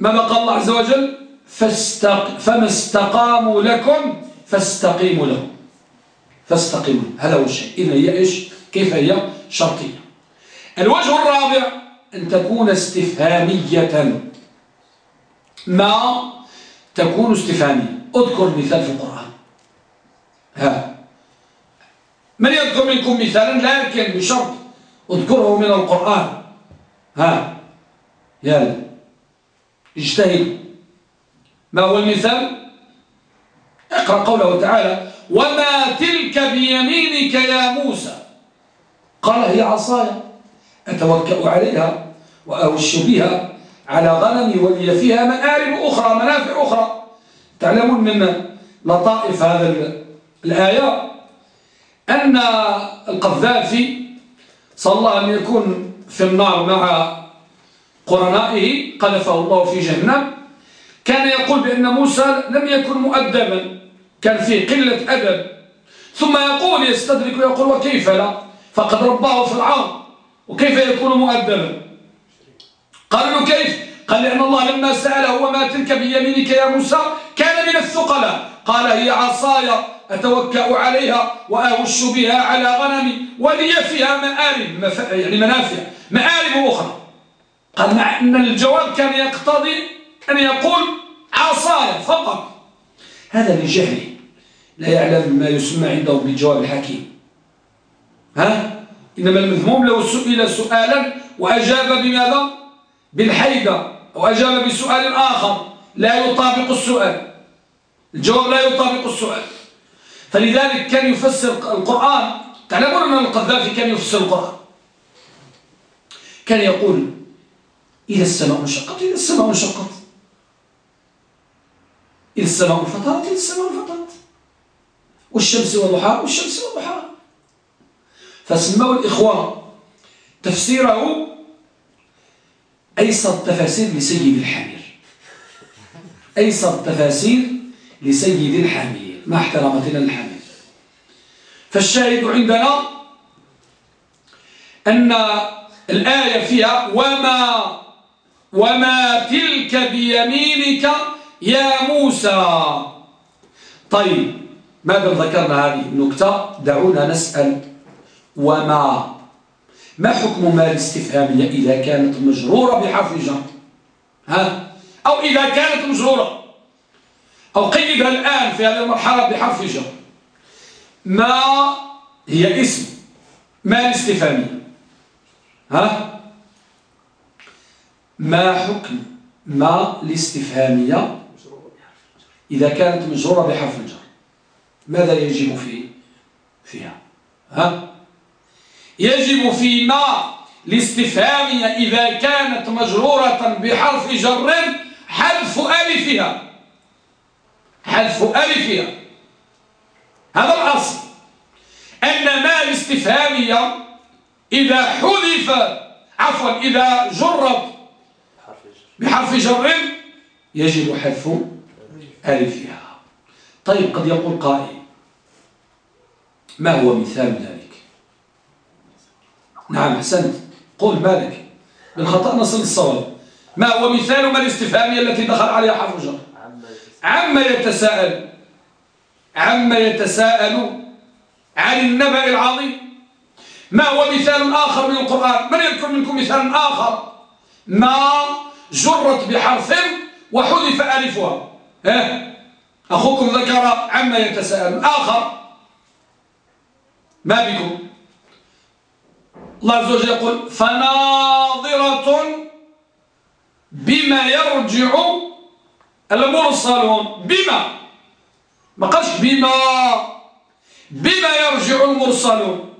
ماذا قال الله عز وجل؟ فاستق... فما استقاموا لكم فاستقيموا لهم. فاستقيموا هذا هو الشيء. إذا هي إيش؟ كيف هي؟ شرطية. الوجه الرابع أن تكون استفهامية. ما تكون استفهامية؟ اذكر مثال في القرآن. ها. من يذكر منكم مثالا؟ لكن بشرط. اذكره من القرآن. ها. يلا اجتهد. ما هو المثال؟ اقرأ قوله تعالى وما تلك بيمينك يا موسى. قال هي عصايا أتوكأ عليها وأوش بها على غنمي ولي فيها مآرب أخرى منافع أخرى. تعلمون من لطائف هذا الآية؟ أن القذافي صلى الله أن يكون في النار مع قرنائه قذفه الله في جهنم. كان يقول بأن موسى لم يكن مؤدبا كان فيه قلة أدب. ثم يقول يستدرك ويقول وكيف لا؟ فقد رباه في العار وكيف يكون مؤدبا؟ قال له كيف؟ قال لأن الله لما سأله وما تلك بيمينك يا موسى؟ كان من الثقلاء. قال هي عصايا أتوكأ عليها وأهش بها على غنمي ولي فيها مآرب يعني منافع مآرب أخرى. قال أن الجواب كان يقتضي أن يقول عصايا فقط. هذا لجهله لا يعلم ما يسمى عنده بالجواب الحكيم. ها؟ إنما المذموم لو سئل سؤالا وأجاب بماذا؟ بالحيدة وأجاب بسؤال آخر. لا يطابق السؤال. الجواب لا يطابق السؤال. فلذلك كان يفسر القرآن تعلمون أن القذافي كان يفسر القرآن. كان يقول إذا السماء انشقت إذا السماء انشقت إذا السماء انفطرت إذا السماء انفطرت والشمس والضحى والشمس والضحى فسموا الإخوة تفسيره أيسر التفاسير لسيد الحمير. أيسر التفاسير لسيد الحمير. مع احترامتنا للحمير. فالشاهد عندنا أن الآية فيها وما وما تلك بيمينك يا موسى. طيب ماذا ذكرنا هذه النكتة؟ دعونا نسأل. وما ما حكم ما الاستفهامية إذا كانت مجرورة بحرف جر؟ ها؟ أو إذا كانت مجرورة. أو قيدها الآن في هذه المرحلة بحرف جر. ما هي اسم ما الاستفهامية؟ ها؟ ما حكم ما الاستفهامية إذا كانت مجرورة بحرف الجر؟ ماذا يجب فيه فيها؟ ها؟ يجب في ما الاستفهامية إذا كانت مجرورة بحرف جر حذف ألفها. حذف ألفها. هذا الأصل. أن ما الاستفهامية إذا حذف عفوا إذا جرت بحرف جر يجب حذف ألفها. طيب قد يقول قائل ما هو مثال ذلك؟ نعم أحسنت قول مالك بالخطأ نصل الصواب. ما هو مثال ما الاستفهامية التي دخل عليها حرف جر؟ عما يتساءل عما يتساءل عن النبأ العظيم. ما هو مثال آخر من القرآن؟ من يذكر منكم مثال آخر؟ ما جرت بحرف وحذف ألفها. ها؟ أخوكم ذكر عما يتساءل. آخر. ما بكم؟ الله عز وجل يقول فناظرة بما يرجع المرسلون بما. ما قالش بما. بما يرجع المرسلون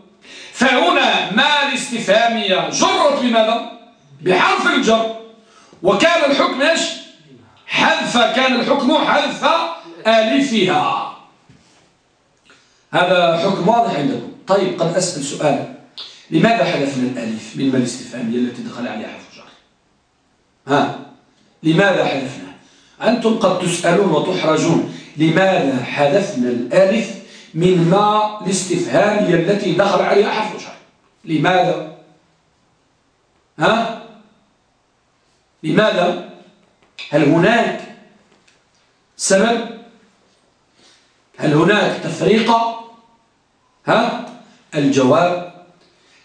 فهنا ما الاستفهامية جرت بماذا؟ بحرف الجر. وكان الحكم إيش؟ حذف كان الحكم حذف آلفها هذا حكم واضح عندكم. طيب قد أسأل سؤالا لماذا حذفنا الألف من ما الاستفهامية التي دخل عليها حرف الجر ها؟ لماذا حذفنا؟ أنتم قد تسألون وتحرجون. لماذا حذفنا الألف من ما؟ الاستفهامية التي دخل عليها حرف جر لماذا؟ ها؟ لماذا؟ هل هناك سبب؟ هل هناك تفريقة؟ ها؟ الجواب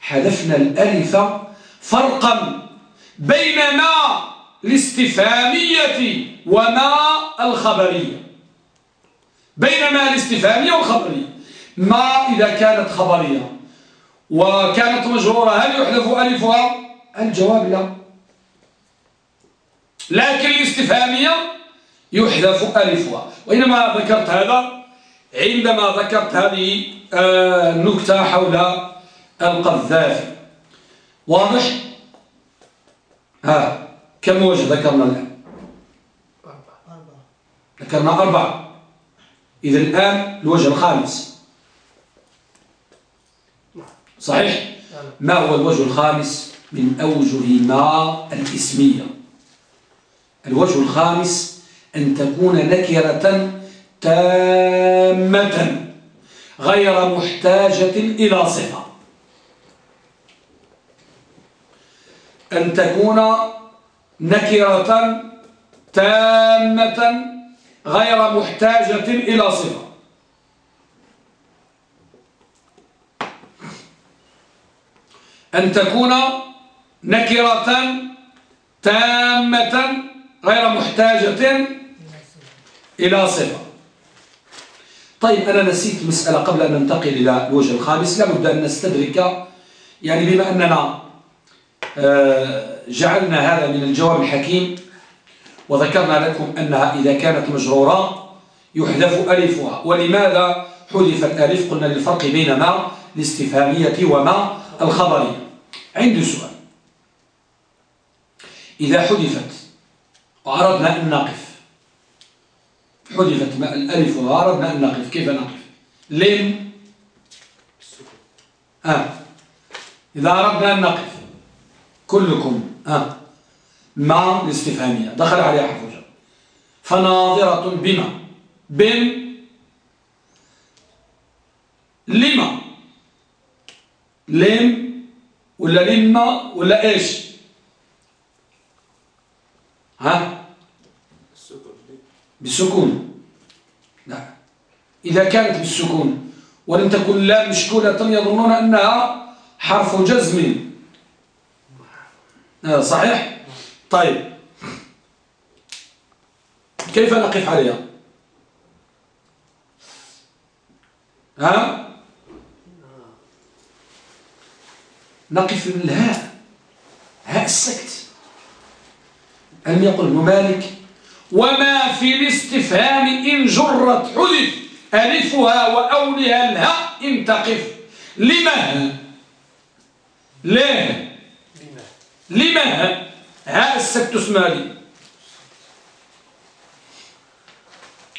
حذفنا الألف فرقا بين ما الاستفهامية وما الخبرية. بين ما الاستفهامية والخبرية. ما إذا كانت خبرية. وكانت مجرورة هل يحذف ألفها؟ الجواب لا. لكن الاستفهامية يحذف ألفها وإنما ذكرت هذا عندما ذكرت هذه آه، النكتة حول القذافي واضح؟ ها كم وجه ذكرنا الآن؟ أربعة ذكرنا أربعة إذا الآن الوجه الخامس صحيح؟ ما هو الوجه الخامس من أوجه ما الإسمية الوجه الخامس أن تكون نكرة تامة غير محتاجة إلى صفة. أن تكون نكرة تامة غير محتاجة إلى صفة. أن تكون نكرة تامة غير محتاجة إلى صفة. طيب أنا نسيت مسألة قبل أن ننتقل إلى الوجه الخامس. لابد أن نستدرك يعني بما أننا آه، جعلنا هذا من الجواب الحكيم وذكرنا لكم أنها إذا كانت مجرورة يحذف ألفها. ولماذا حذف الألف؟ قلنا للفرق بين ما؟ الاستفهامية وما الخبرية. عندي سؤال. إذا حذفت وأردنا أن نقف حذفت الألف وأردنا أن نقف كيف نقف؟ لم آه. إذا أردنا أن نقف كلكم. آه. ما الاستفهامية دخل عليها جر فناظرة بما. بن. لما. لم ولا لما ولا إيش؟ ها؟ بالسكون. لا. إذا كانت بالسكون ولم تكن لا مشكولة يظنون أنها حرف جزم. آه، صحيح؟ طيب. كيف نقف عليها؟ ها؟ نقف من الهاء هاء السكت. ألم يقل ابن مالك؟ وما في الاستفهام إن جرت حذف ألفها وأولها الهاء إن تقف. لما؟ ليه لما؟ ها السكت اسمالي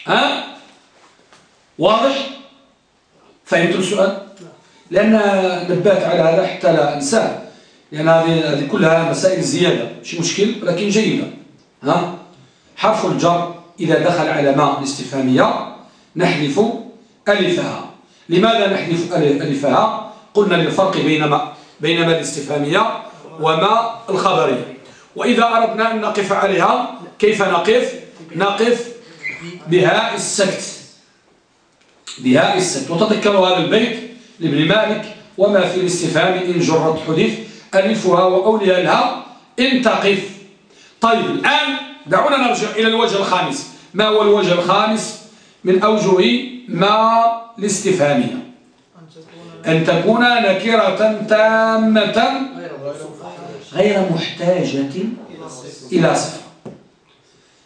ها؟ واضح؟ فهمتم السؤال؟ لأن نبات على هذا حتى لا أنساه. لأن هذه كلها مسائل زيادة. مش مشكل؟ ولكن جيدة. ها؟ حرف الجر إذا دخل على ما الاستفهامية نحذف ألفها. لماذا نحذف ألفها؟ قلنا للفرق بين ما بين ما الاستفهامية وما الخبرية وإذا أردنا أن نقف عليها كيف نقف؟ نقف بهاء السكت. بهاء السكت. وتذكروا هذا البيت لابن مالك وما في الاستفهام إن جرت حديث ألفها وأوليها لها إن تقف طيب الآن دعونا نرجع إلى الوجه الخامس. ما هو الوجه الخامس؟ من أوجه ما الاستفهامية أن تكون نكرة تامة غير محتاجة إلى صفة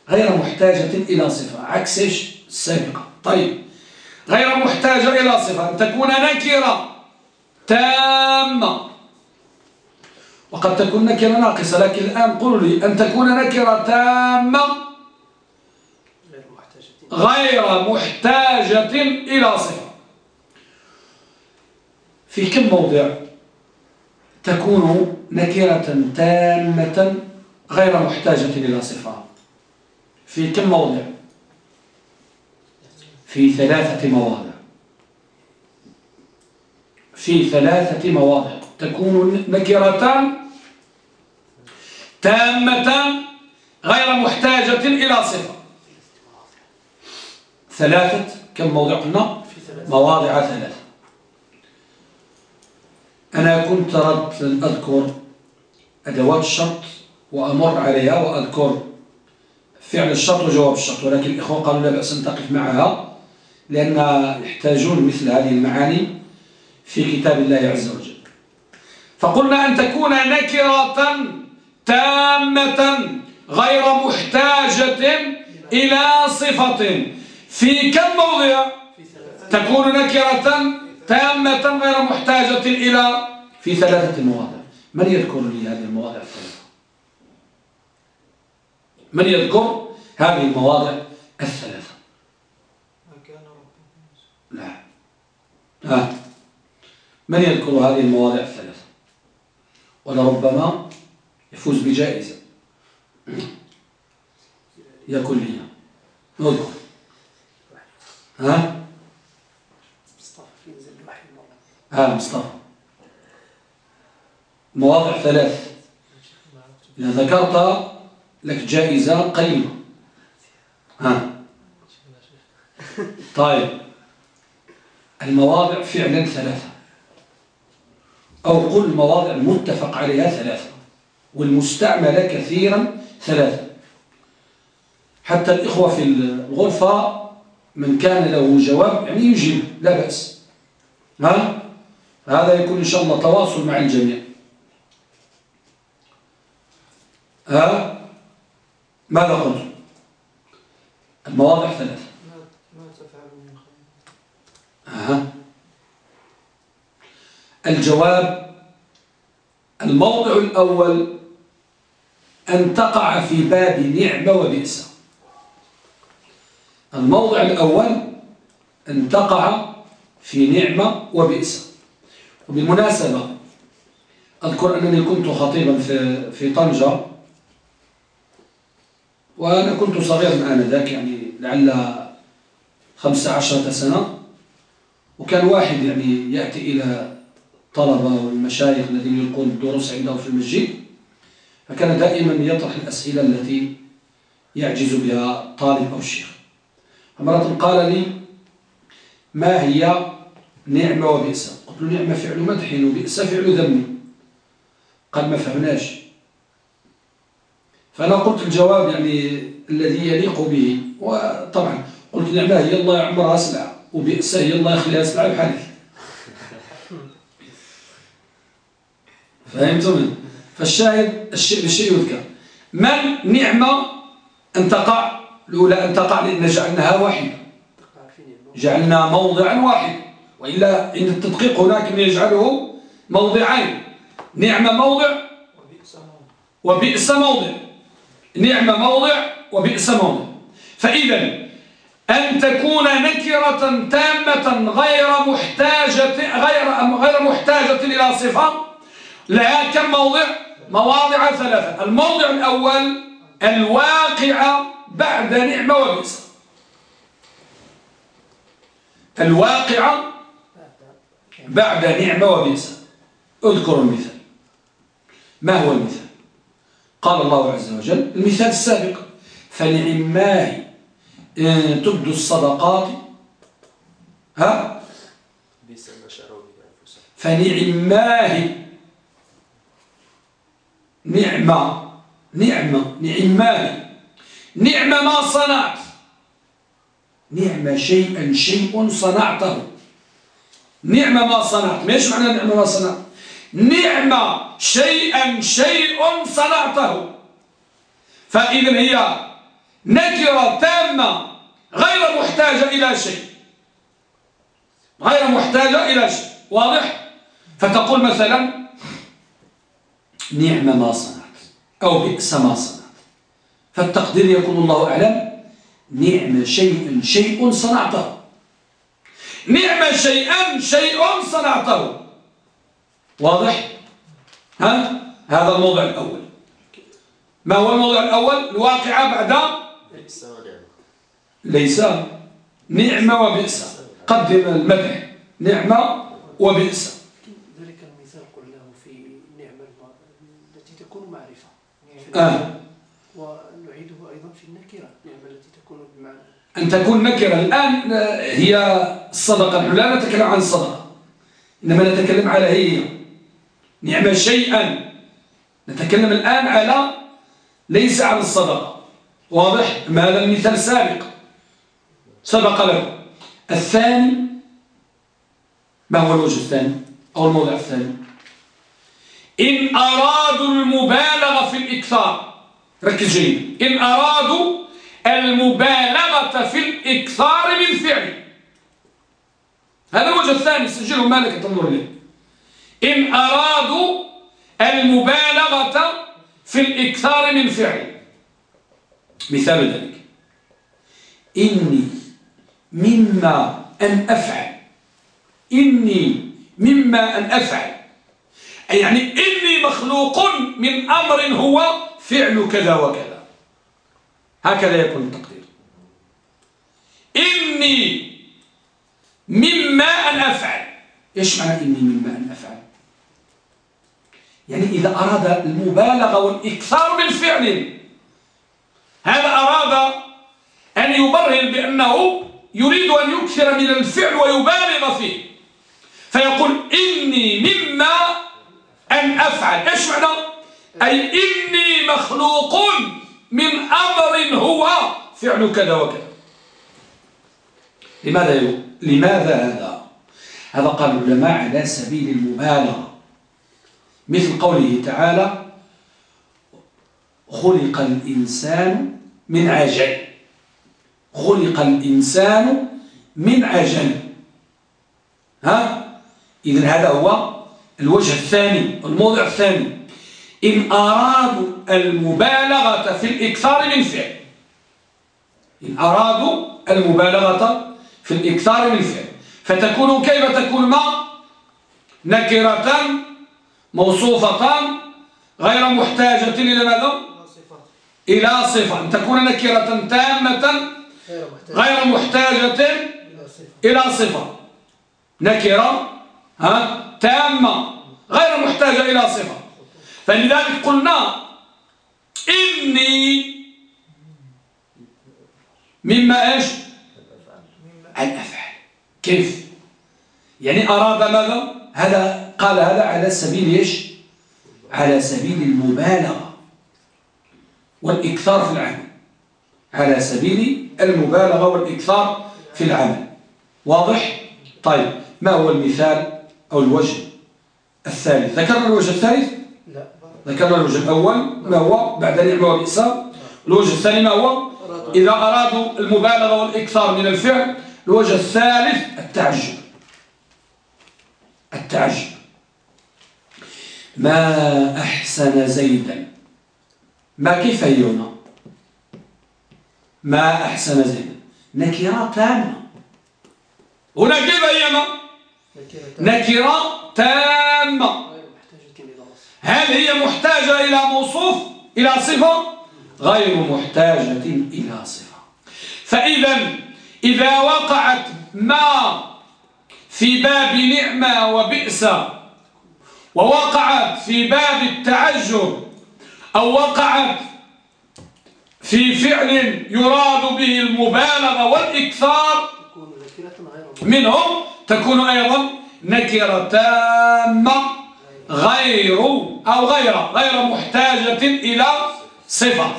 غير محتاجة إلى صفة عكس السابقة طيب. غير محتاجة إلى صفة أن تكون نكرة تامة وقد تكون نكرة ناقصة لكن الآن قولوا لي أن تكون نكرة تامة. غير محتاجة إلى صفة. في كم موضع تكون نكرة تامة غير محتاجة إلى صفة؟ في كم موضع؟ في ثلاثة مواضع. في ثلاثة مواضع تكون نكرة تامة غير محتاجة إلى صفة ثلاثة كم موضع قلنا؟ مواضع ثلاثة. أنا كنت ردت أن أذكر أدوات الشرط وأمر عليها وأذكر فعل الشرط وجواب الشرط ولكن الإخوة قالوا لا بأس أن تقف معها لأن يحتاجون مثل هذه المعاني في كتاب الله عز وجل. فقلنا أن تكون نكرة تامة غير محتاجة إلى صفة. في كم موضع تكون نكرة تامة غير محتاجة إلى؟ في ثلاثة مواضع. من يذكر لي هذه المواضع؟ الثلاثة من يذكر هذه المواضع الثلاثة؟ لا. ها. من يذكر هذه المواضع الثلاثة؟ ولربما يفوز بجائزة. يا كلية. نذكر ها؟ ها مصطفى. مواضع ثلاث. إذا ذكرت لك جائزة قيمة ها؟ طيب. المواضع فعلا ثلاثة. أو قل المواضع المتفق عليها ثلاثة. والمستعملة كثيرا ثلاثة. حتى الإخوة في الغرفة من كان له جواب يعني يجيب لا بأس. ها؟ هذا يكون إن شاء الله تواصل مع الجميع. ها؟ ماذا قلت؟ المواضع ثلاثة. ها الجواب الموضع الأول أن تقع في باب نعمة وبئس. الموضع الأول أن تقع في نعمة وبئس. وبالمناسبة أذكر أنني كنت خطيبا في, في طنجة وأنا كنت صغيرا آنذاك يعني لعل خمسة عشرة سنة. وكان واحد يعني يأتي إلى طلبة والمشايخ الذين يلقون الدروس عنده في المسجد. فكان دائما يطرح الأسئلة التي يعجز بها طالب أو الشيخ فمرة قال لي ما هي نعمة وبئس؟ قلت له نعمة فعل مدح وبئس فعل ذم. قال ما فهمناش فأنا قلت الجواب يعني الذي يليق به وطبعا قلت نعمة هي الله يعمرها سلعة وبئس هي الله يخليها سلعة بحالك. فهمتم فالشاهد الشيء بالشيء يذكر. من نعمة أن تقع؟ الأولى أن تقع لأن جعلناها واحدة. جعلنا موضعا واحد وإلا عند التدقيق هناك من يجعله موضعين نعمة موضع وبئس موضع. نعمة موضع وبئس موضع. فإذا أن تكون نكرة تامة غير محتاجة غير غير محتاجة إلى صفة لها كم موضع مواضع ثلاثة. الموضع الأول الواقع بعد نعمة وبئس. الواقع بعد نعمة وبئس. اذكر المثال. ما هو المثال؟ قال الله عز وجل المثال السابق فنعماه إن تبدو الصدقات ها؟ فنعماه نعمة نعمة نعماه نعمة ما صنعت. نعمة شيئا شيء صنعته. نعمة ما صنعت. ماش معنى نعمة ما صنعت؟ نعمة شيئا شيء صنعته. فإذا هي نكرة تامة غير محتاجة إلى شيء. غير محتاجة إلى شيء. واضح؟ فتقول مثلا نعمة ما صنعت أو بئس ما صنعت. فالتقدير يكون الله أعلم نعم شيء شيء صنعته. نعم شيئا شيء صنعته. واضح؟ ها؟ هذا الموضع الأول. ما هو الموضوع الأول؟ الواقعة بعد ليس نعمة وبئس. قدم المدح. نعمة وبئس ذلك المثال قلناه في نعمة التي تكون معرفة آه. ونعيده أيضا في النكرة نعمة التي تكون بمعنى. أن تكون نكرة. الآن هي الصدقة نحن لا نتكلم عن الصدقة إنما نتكلم على هي نعمة شيئا. نتكلم الآن على ليس على الصدقة واضح؟ ما هذا المثال سابق؟ سبق له. الثاني ما هو الوجه الثاني؟ أو الموضع الثاني؟ إن أرادوا المبالغة في الإكثار ركز جيد. إن أرادوا المبالغة في الإكثار من فعل. هذا الوجه الثاني سجله مالك تنظر إليه. إن أرادوا المبالغة في الإكثار من فعل. مثال ذلك. إني مما أن أفعل. إني مما أن أفعل. يعني إني مخلوق من أمر هو فعل كذا وكذا. هكذا يكون التقدير. إني مما أن أفعل. إيش معنى إني مما أن أفعل؟ يعني إذا أراد المبالغة والإكثار من فعل هذا أراد أن يبرهن بأنه يريد أن يكثر من الفعل ويبالغ فيه؟ فيقول إني مما أن أفعل. إيش معنى؟ أي إني مخلوق من أمر هو فعل كذا وكذا. لماذا لماذا هذا؟ هذا قال العلماء على سبيل المبالغة. مثل قوله تعالى خلق الإنسان من عجل. خلق الإنسان من عجل. ها؟ إذن هذا هو الوجه الثاني الموضع الثاني. إن أرادوا المبالغة في الإكثار من فعل. إن أرادوا المبالغة في الإكثار من فعل. فتكون كيف تكون ما نكرة موصوفة غير محتاجة إلى ماذا إلى صفة. أن تكون نكرة تامة غير محتاجة إلى صفة. نكرة ها؟ تامة غير محتاجة إلى صفة. فلذلك قلنا إني مما إيش؟ الأفعال كيف؟ يعني أراد ماذا؟ هذا قال هذا على سبيل إيش؟ على سبيل المبالغة والإكثار في العمل. على سبيل المبالغة والإكثار في العمل. واضح؟ طيب ما هو المثال؟ أو الوجه الثالث. ذكرنا الوجه الثالث؟ لا. ذكرنا الوجه الأول ما هو؟ بعد نعمة وبئسا الوجه الثاني ما هو؟ إذا أرادوا المبالغة والإكثار من الفعل الوجه الثالث التعجب. التعجب. ما أحسن زيدا؟ ما كيف هنا ما أحسن زيدا؟ نكرة تامة. هنا كيف هي ما نكرة تامة. هل هي محتاجة إلى موصوف إلى صفة؟ غير محتاجة إلى صفة. فإذا إذا وقعت ما في باب نعمة وبئس ووقعت في باب التعجب أو وقعت في فعل يراد به المبالغة والإكثار منهم تكون أيضا نكرة تامة غير أو غير غير محتاجة إلى صفة.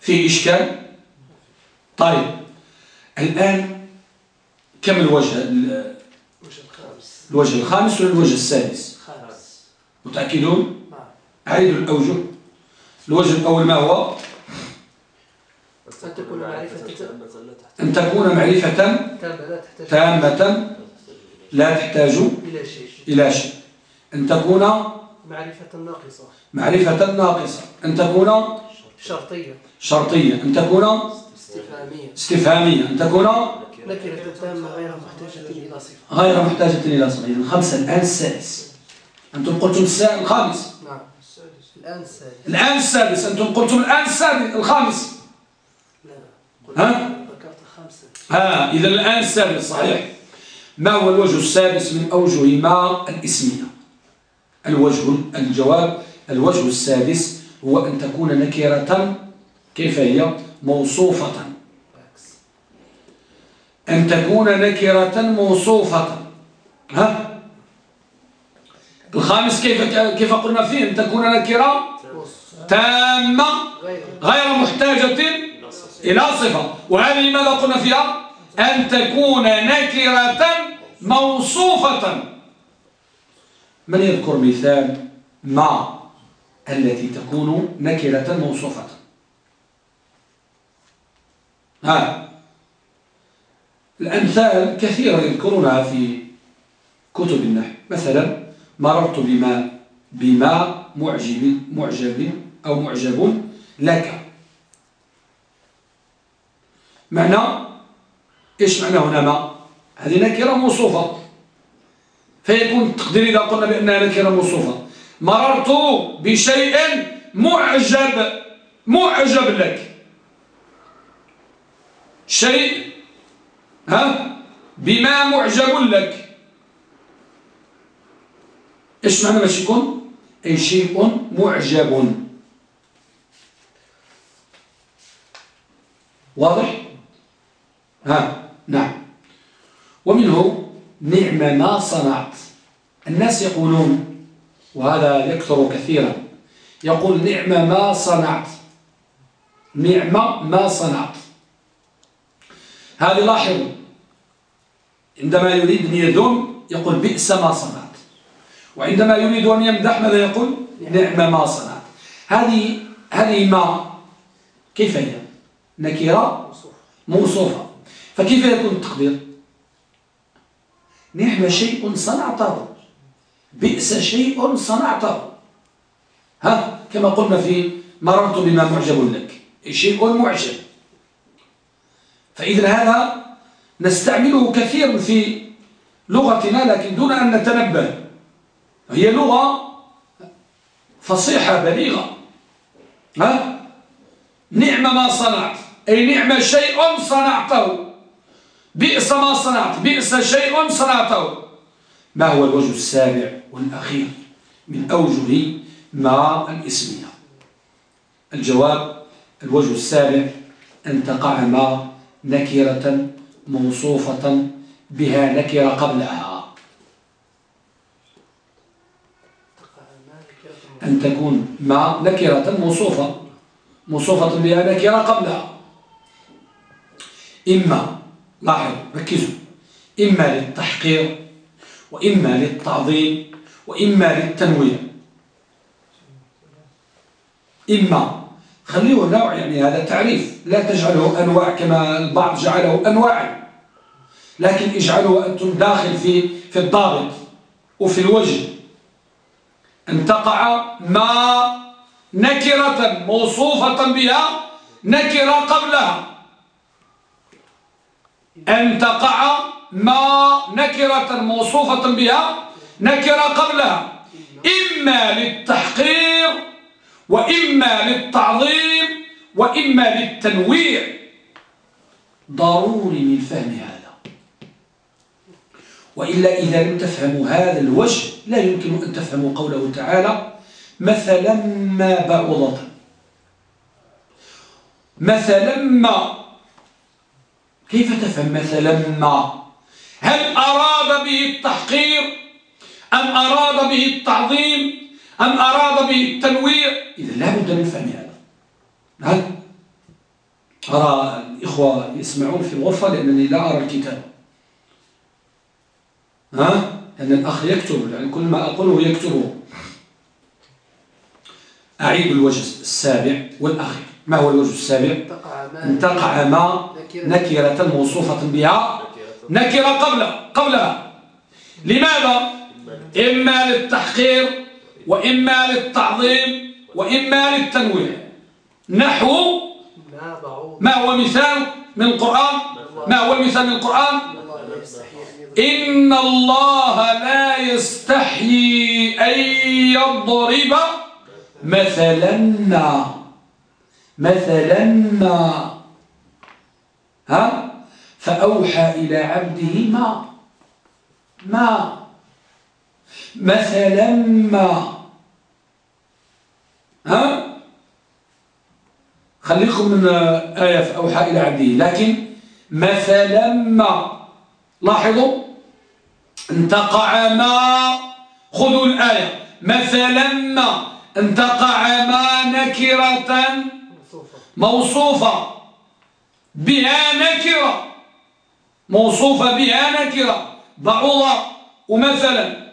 في إشكال؟ طيب الآن كم الوجه؟ الوجه الخامس. ولا الوجه السادس؟ متأكدون؟ أعيد الأوجه. الوجه الأول ما هو؟ أن تكون معرفة أن تكون معرفة تامة. لا تحتاج إلى شيء. إلى شيء. أن تكون معرفة ناقصة. معرفة ناقصة. أن تكون شرطية. شرطية. أن تكون استفهامية. استفهامية. أن تكون نكرة تامة غير محتاجة إلى صفة. غير محتاجة إلى صفة. الخمسة الآن السادس أنتم قلتم الخامس. نعم. الآن السادس الآن السادس أنتم قلتم الآن السادس الخامس. لا. ها؟ ذكرت خمسة. ها إذا الآن السادس صحيح. ما هو الوجه السادس من أوجه ما الإسمية الوجه الجواب الوجه السادس هو أن تكون نكرة كيف هي؟ موصوفة. أن تكون نكرة موصوفة. ها؟ الخامس كيف كيف قلنا فيه؟ أن تكون نكرة تامة غير محتاجة إلى صفة. وهذه ماذا قلنا فيها؟ أن تكون نكرة موصوفة. من يذكر مثال ما التي تكون نكرة موصوفة؟ ها. الأمثال كثيرة يذكرونها في كتب النحو. مثلا مررت بما بما معجب معجب أو معجب لك. معنى؟ إيش معنى هنا ما؟ هذه نكرة موصوفة فيكون التقدير إذا قلنا بأنها نكرة موصوفة مررت بشيء معجب معجب لك. شيء ها؟ بما معجب لك. إيش معنى باش يكون أي شيء معجب. واضح؟ ها نعم. ومنه نعم ما صنعت. الناس يقولون وهذا يكثر كثيرا يقول نعم ما صنعت. نعم ما صنعت. هذه لاحظوا. عندما يريد أن يذم يقول بئس ما صنعت. وعندما يريد أن يمدح ماذا يقول؟ نعم ما صنعت. هذه هذه ما كيف هي؟ نكرة موصوف موصوفة. فكيف يكون التقدير؟ نعم شيء صنعته. بئس شيء صنعته. ها كما قلنا في مررت بما معجب لك. شيء معجب. فإذا هذا نستعمله كثيرا في لغتنا لكن دون أن نتنبه. هي لغة فصيحة بليغة. ها؟ نعم ما صنعت. أي نعم شيء صنعته. بئس ما صنعت بئس شيء صنعته. ما هو الوجه السابع والأخير من أوجه ما الإسمية؟ الجواب الوجه السابع أن تقع ما نكرة موصوفة بها نكرة قبلها. أن تكون ما نكرة موصوفة موصوفة بها نكرة قبلها. إما لاحظ ركزوا. إما للتحقير وإما للتعظيم وإما للتنويع. إما خليه نوع يعني هذا تعريف. لا تجعله أنواع كما البعض جعله أنواع لكن اجعلوا أنتم داخل في في الضابط وفي الوجه. أن تقع ما نكرة موصوفة بها نكرة قبلها. أن تقع ما نكرة موصوفة بها نكرة قبلها. إما للتحقير وإما للتعظيم وإما للتنويع. ضروري من فهم هذا. وإلا إذا لم تفهموا هذا الوجه لا يمكن أن تفهموا قوله تعالى مثلا ما بعوضة مثلا ما كيف تفهم مثلا ما؟ هل أراد به التحقير؟ أم أراد به التعظيم؟ أم أراد به التنوير إذا لا بد من فهم هذا. هل أرى الإخوة يسمعون في الغرفة؟ لأنني لا أرى الكتاب. ها؟ لأن الأخ يكتب يعني كل ما أقوله يكتبه. أعيد الوجه السابع والأخير. ما هو الوجه السابع أن تقع ما نكرة موصوفة بها. نكرة. قبل. قبلها لماذا؟ إما للتحقير وإما للتعظيم وإما للتنويع. نحو؟ ما هو مثال من القرآن؟ ما هو المثال من القرآن؟ إن الله لا يستحيي أن يضرب مثلا. مثلا ما ها؟ فأوحى إلى عبده ما ما. مثلا ما ها؟ خليكم من آية فأوحى إلى عبده. لكن مثلا ما لاحظوا؟ انتقع ما. خذوا الآية. مثلا ما انتقع ما نكرة موصوفة بها نكرة. موصوفة بها نكرة. بعوض ومثلا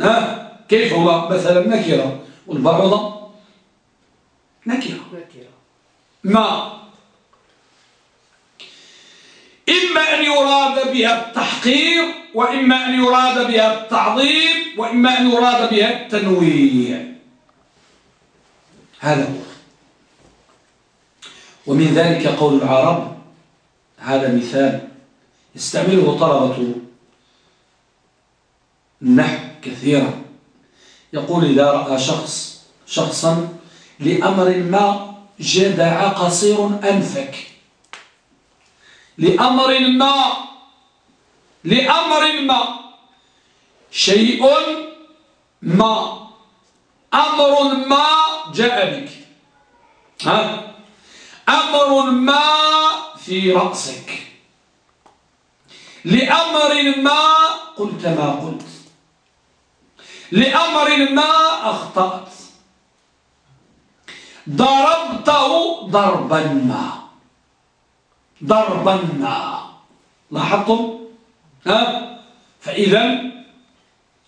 ها؟ كيف هو مثلا نكرة؟ والبعوضة؟ نكرة. ما؟ إما أن يراد بها التحقير وإما أن يراد بها التعظيم وإما أن يراد بها التنويع. هذا هو. ومن ذلك قول العرب هذا مثال يستعمله طلبة النحو كثيرا. يقول إذا رأى شخص شخصا لأمر ما جدع قصير أنفك. لأمر ما لأمر ما شيء ما أمر ما جاء بك. ها؟ أمر ما في رأسك. لأمر ما قلت ما قلت. لأمر ما أخطأت. ضربته ضربا ما. ضربا ما. لاحظتم؟ ها؟ فإذا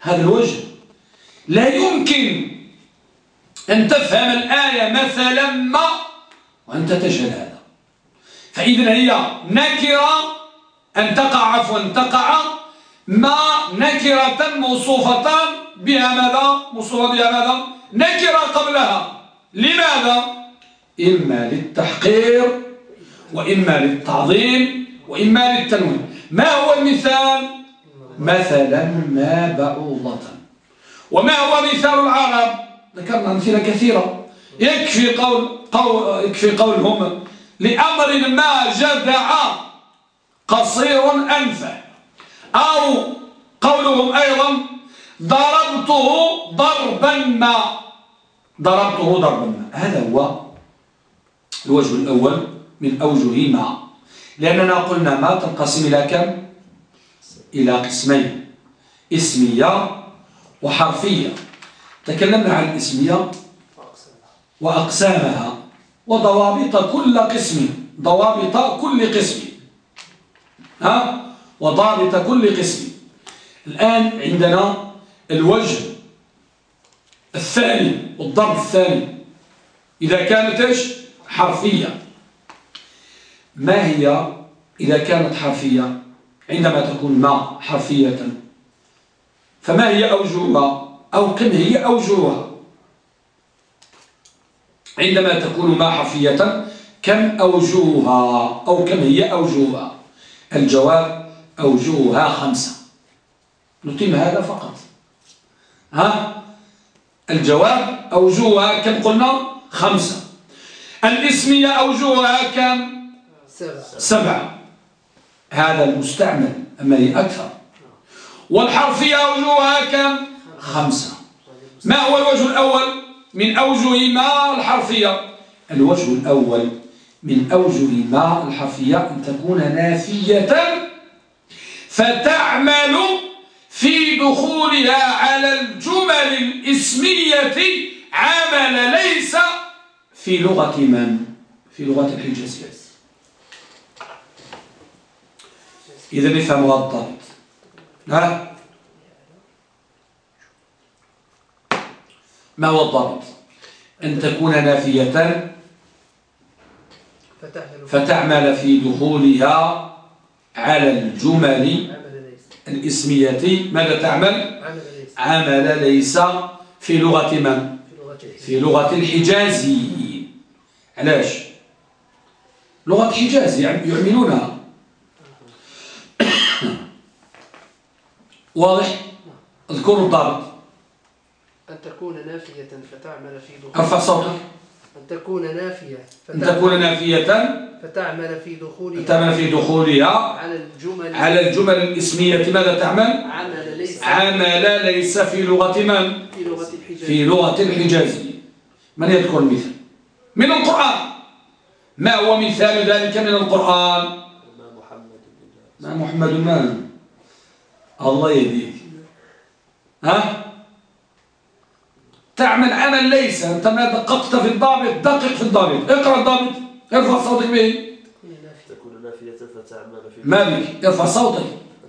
هذا الوجه. لا يمكن أن تفهم الآية مثلا ما وأنت تجهل هذا. فإذا هي نكرة أن تقع عفوا تقع ما نكرة موصوفة بها ماذا؟ موصوفة بها ماذا؟ نكرة قبلها. لماذا؟ إما للتحقير وإما للتعظيم وإما للتنوين. ما هو المثال؟ مثلا ما بعوضة. وما هو مثال العرب؟ ذكرنا أمثلة كثيرة. يكفي قول, يكفي قولهم لأمر ما جدع قصير أنفه أو قولهم أيضا ضربته ضربا ما. ضربته ضربا ما. هذا هو الوجه الأول من أوجه ما. لأننا قلنا ما تنقسم إلى كم؟ إلى قسمين. اسمية وحرفية. تكلمنا عن الاسمية وأقسامها. وضوابط كل قسم ضوابط كل قسم. ها؟ وضابط كل قسم. الآن عندنا الوجه الثاني والضرب الثاني. إذا كانت إيش؟ حرفية. ما هي إذا كانت حرفية؟ عندما تكون ما حرفية. فما هي أوجهها أو كم هي أوجهها عندما تكون ما حرفية كم أوجهها أو كم هي أوجهها الجواب أوجهها خمسة. نتم هذا فقط. ها؟ الجواب أوجهها كم قلنا؟ خمسة. الاسمية أوجهها كم؟ سبعة. هذا المستعمل أما هي أكثر. والحرفية أوجهها كم؟ خمسة. ما هو الوجه الأول؟ من أوجه ما الحرفية. الوجه الأول من أوجه ما الحرفية أن تكون نافية. فتعمل في دخولها على الجمل الإسمية عمل ليس في لغة من؟ في لغة الحجازية إذا نفهم الضابط ها ما هو الضابط؟ أن تكون نافية. فتعمل في دخولها على الجمل الإسمية. ماذا تعمل؟ عمل ليس في لغة من؟ في لغة الحجازيين علاش؟ لغة الحجاز يعملونها. واضح؟ اذكروا الضابط. أن تكون نافية فتعمل في دخول ارفع صوتك؟ أن تكون نافية أن فتعمل, تكون نافية فتعمل في دخولها. تعمل في دخولها. على الجمل. على الجمل الإسمية ماذا تعمل؟ عمل ليس عمل ليس في لغة من؟ في لغة الحجاز. في لغة الحجازية من يذكر المثال؟ من القرآن. ما هو مثال ذلك من القرآن؟ ما محمد ما محمد ما الله يهديك. ها؟ تعمل عمل ليس. أنت ما دققت في الضابط دقق في الضابط. اقرأ الضابط ارفع صوتك به. تكون نافية فتعمل في ما بك؟ ارفع صوتك.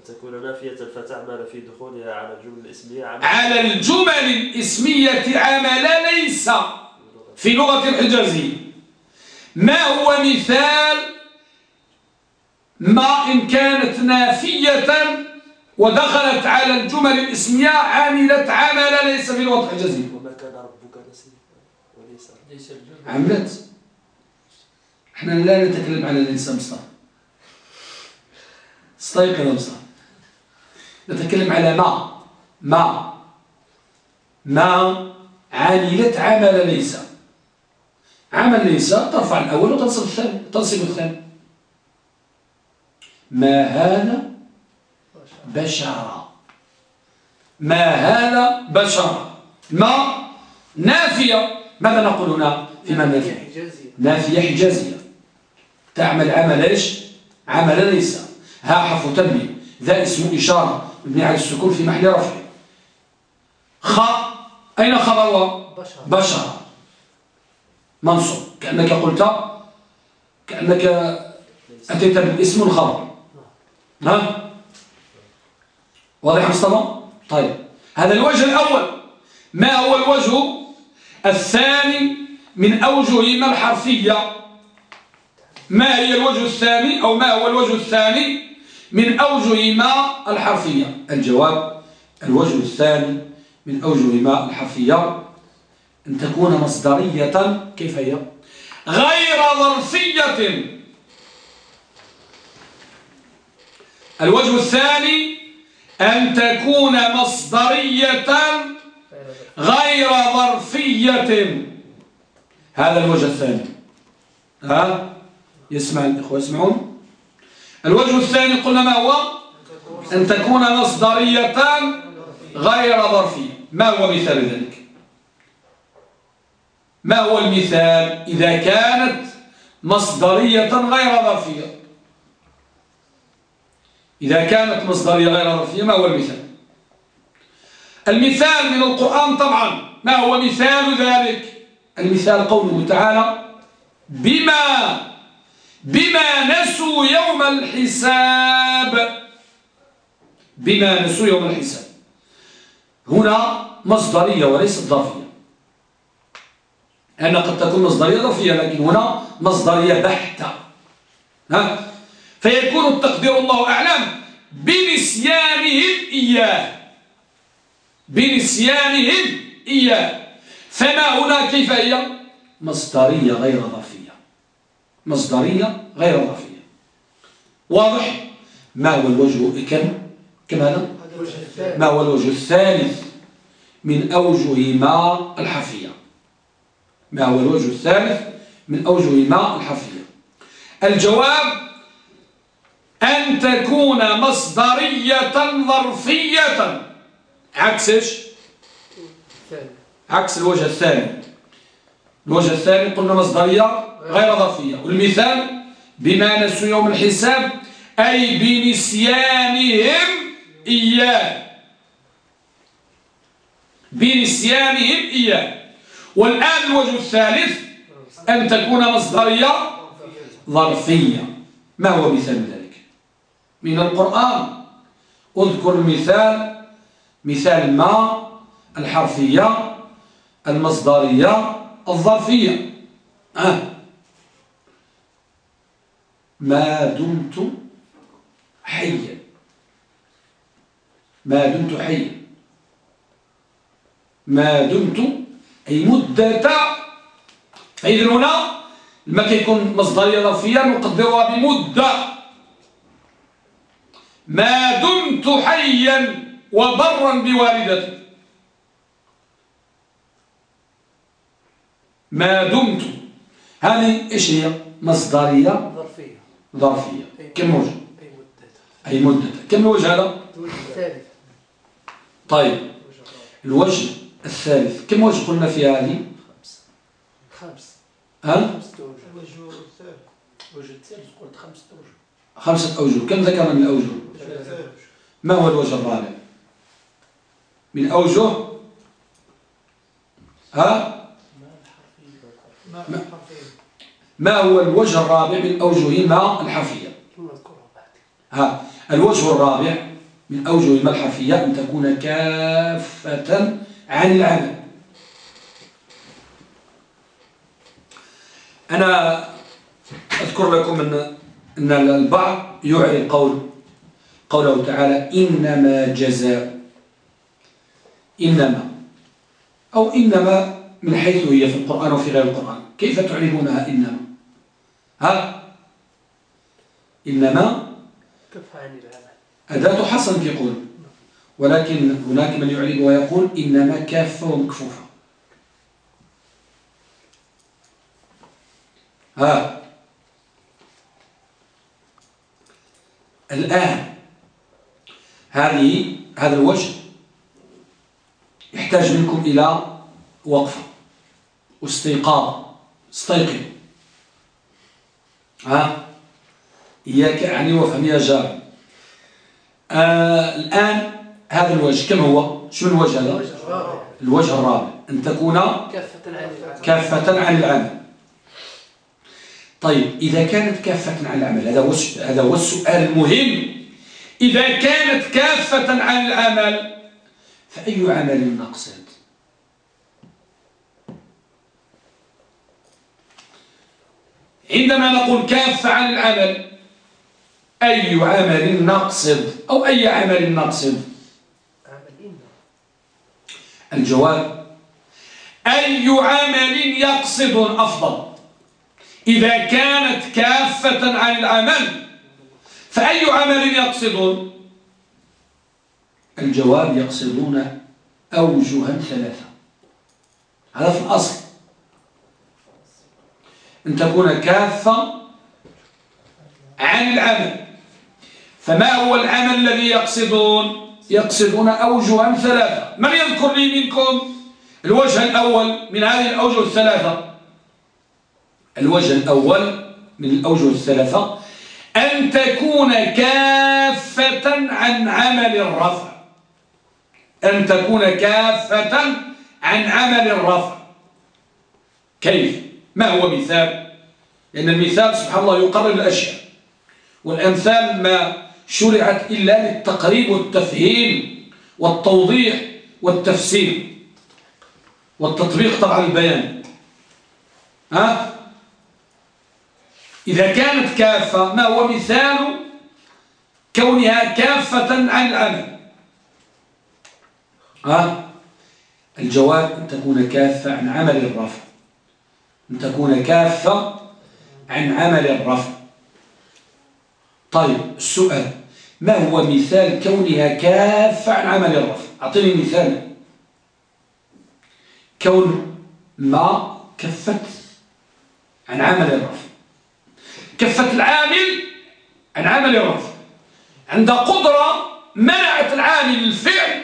تكون نافية فتعمل في دخولها على الجمل الإسمية عمل على الجمل الإسمية عمل ليس. في لغة الحجازية ما هو مثال ما إن كانت نافية ودخلت على الجمل الإسمية عملت عمل ليس في لغة الحجازية وما كان ربك نسيا وليس ليس الجمل عملت. إحنا لا نتكلم على الإنسان مصطفى استيقظ يا مصطفى نتكلم على ما. ما. ما عملت عمل ليس. عمل ليس ترفع الأول وتنصب الثاني تنصب الثاني. ما هذا بشرا. ما هذا بشرا ما نافية. ماذا نقول هنا فيما نافية؟ نافية حجازية. تعمل عمل إيش؟ عمل ليس. ها حرف تنبيه ذا اسم إشارة مبني على السكون في محل رفع خ أين خبر بشر. منصوب. كأنك قلت كأنك أتيت بالاسم والخبر ها؟ واضح مصطفى طيب هذا الوجه الأول. ما هو الوجه الثاني من أوجههما الحرفية؟ ما هي الوجه الثاني أو ما هو الوجه الثاني من أوجههما الحرفية؟ الجواب الوجه الثاني من أوجههما الحرفية. أن تكون مصدرية كيف هي؟ غير ظرفية. الوجه الثاني أن تكون مصدرية غير ظرفية. هذا الوجه الثاني. ها؟ يسمع الإخوة يسمعون؟ الوجه الثاني قلنا ما هو؟ أن تكون مصدرية غير ظرفية. ما هو مثال ذلك؟ ما هو المثال إذا كانت مصدرية غير ظرفية؟ إذا كانت مصدرية غير ظرفية ما هو المثال؟ المثال من القرآن طبعا ما هو مثال ذلك؟ المثال قوله تعالى بما بما نسوا يوم الحساب. بما نسوا يوم الحساب. هنا مصدرية وليست ظرفية. أن قد تكون مصدرية ظرفية لكن هنا مصدرية بحتة. ها؟ فيكون التقدير الله أعلم بنسيانهم إياه. بنسيانهم إياه. فما هنا كيف هي مصدرية غير ظرفية. مصدرية غير ظرفية. واضح؟ ما هو الوجه كم كم هذا؟ ما هو الوجه الثالث من أوجه ما الحرفية؟ ما هو الوجه الثالث من أوجه ما الحرفية؟ الجواب أن تكون مصدرية ظرفية. عكس إيش؟ الثاني عكس الوجه الثاني. الوجه الثاني قلنا مصدرية غير ظرفية. والمثال بما نسوا يوم الحساب أي بنسيانهم إياه. بنسيانهم إياه. والآن الوجه الثالث أن تكون مصدرية ظرفية. ما هو مثال ذلك؟ من القرآن. اذكر مثال مثال ما الحرفية المصدرية الظرفية. آه. ما دمت حيا. ما دمت حيا. ما دمت أي مدة. فإذن هنا لما كيكون مصدرية ظرفية نقدرها بمدة. ما دمت حيا وبرا بوالدتي. ما دمت. هذه إيش هي؟ مصدرية؟ ظرفية. ظرفية. كم وجه؟ أي مدة. أي مدة. كم وجه هذا؟ الثالث. طيب. الوجه الثالث. كم وجه قلنا في هذه؟ خمس. ها؟ خمسة أوجه الوجه الثالث. الوجه الثالث قلت خمسة أوجه خمسة أوجه. كم ذكر من الأوجه؟ ثلاثة ما هو الوجه الرابع؟ من أوجه ها؟ ما هو الوجه الرابع من أوجه ما الحرفية؟ ثم نذكرها بعد ها الوجه الرابع من أوجه ما الحرفية أن تكون كافة عن العمل. أنا أذكر لكم أن أن البعض يعرف قول قوله تعالى إنما جزاء إنما أو إنما من حيث هي في القرآن وفي غير القرآن. كيف تعرفونها إنما؟ ها؟ إنما أداة حصن في قول ولكن هناك من يعرب ويقول إنما كافة ومكفوفة. ها؟ الآن هذه هذا الوجه يحتاج منكم إلى وقفة واستيقاظ استيقظ. ها؟ إياك يعني وفهم يا جار آه الآن هذا الوجه كم هو؟ شو الوجه هذا؟ الوجه الرابع. أن تكون كافة عن العمل كافة عن العمل. طيب إذا كانت كافة عن العمل هذا هو الس- هذا هو السؤال المهم. إذا كانت كافة عن العمل فأي عمل نقصد عندما نقول كافة عن العمل أي عمل نقصد أو أي عمل نقصد الجواب أي عمل يقصد أفضل. إذا كانت كافة عن العمل فأي عمل يقصدون؟ الجواب يقصدون أوجها ثلاثة. هذا في الأصل. أن تكون كافة عن العمل. فما هو العمل الذي يقصدون؟ يقصدون أوجها ثلاثة. من يذكر لي منكم الوجه الأول من هذه الأوجه الثلاثة؟ الوجه الأول من الأوجه الثلاثة أن تكون كافة عن عمل الرفع أن تكون كافة عن عمل الرفع كيف؟ ما هو مثال؟ لأن المثال سبحان الله يقرب الأشياء والأمثال ما شرعت إلا للتقريب والتفهيم والتوضيح والتفسير والتطبيق طبعا البيان ها؟ إذا كانت كافة ما هو مثال كونها كافة عن العمل؟ ها؟ الجواب أن تكون كافة عن عمل الرفع. أن تكون كافة عن عمل الرفع. طيب السؤال ما هو مثال كونها كافة عن عمل الرفع؟ أعطيني مثال. كون ما كفت عن عمل الرفع. كفت العامل عن عمل الرفع عند قدرة منعت العامل الفعل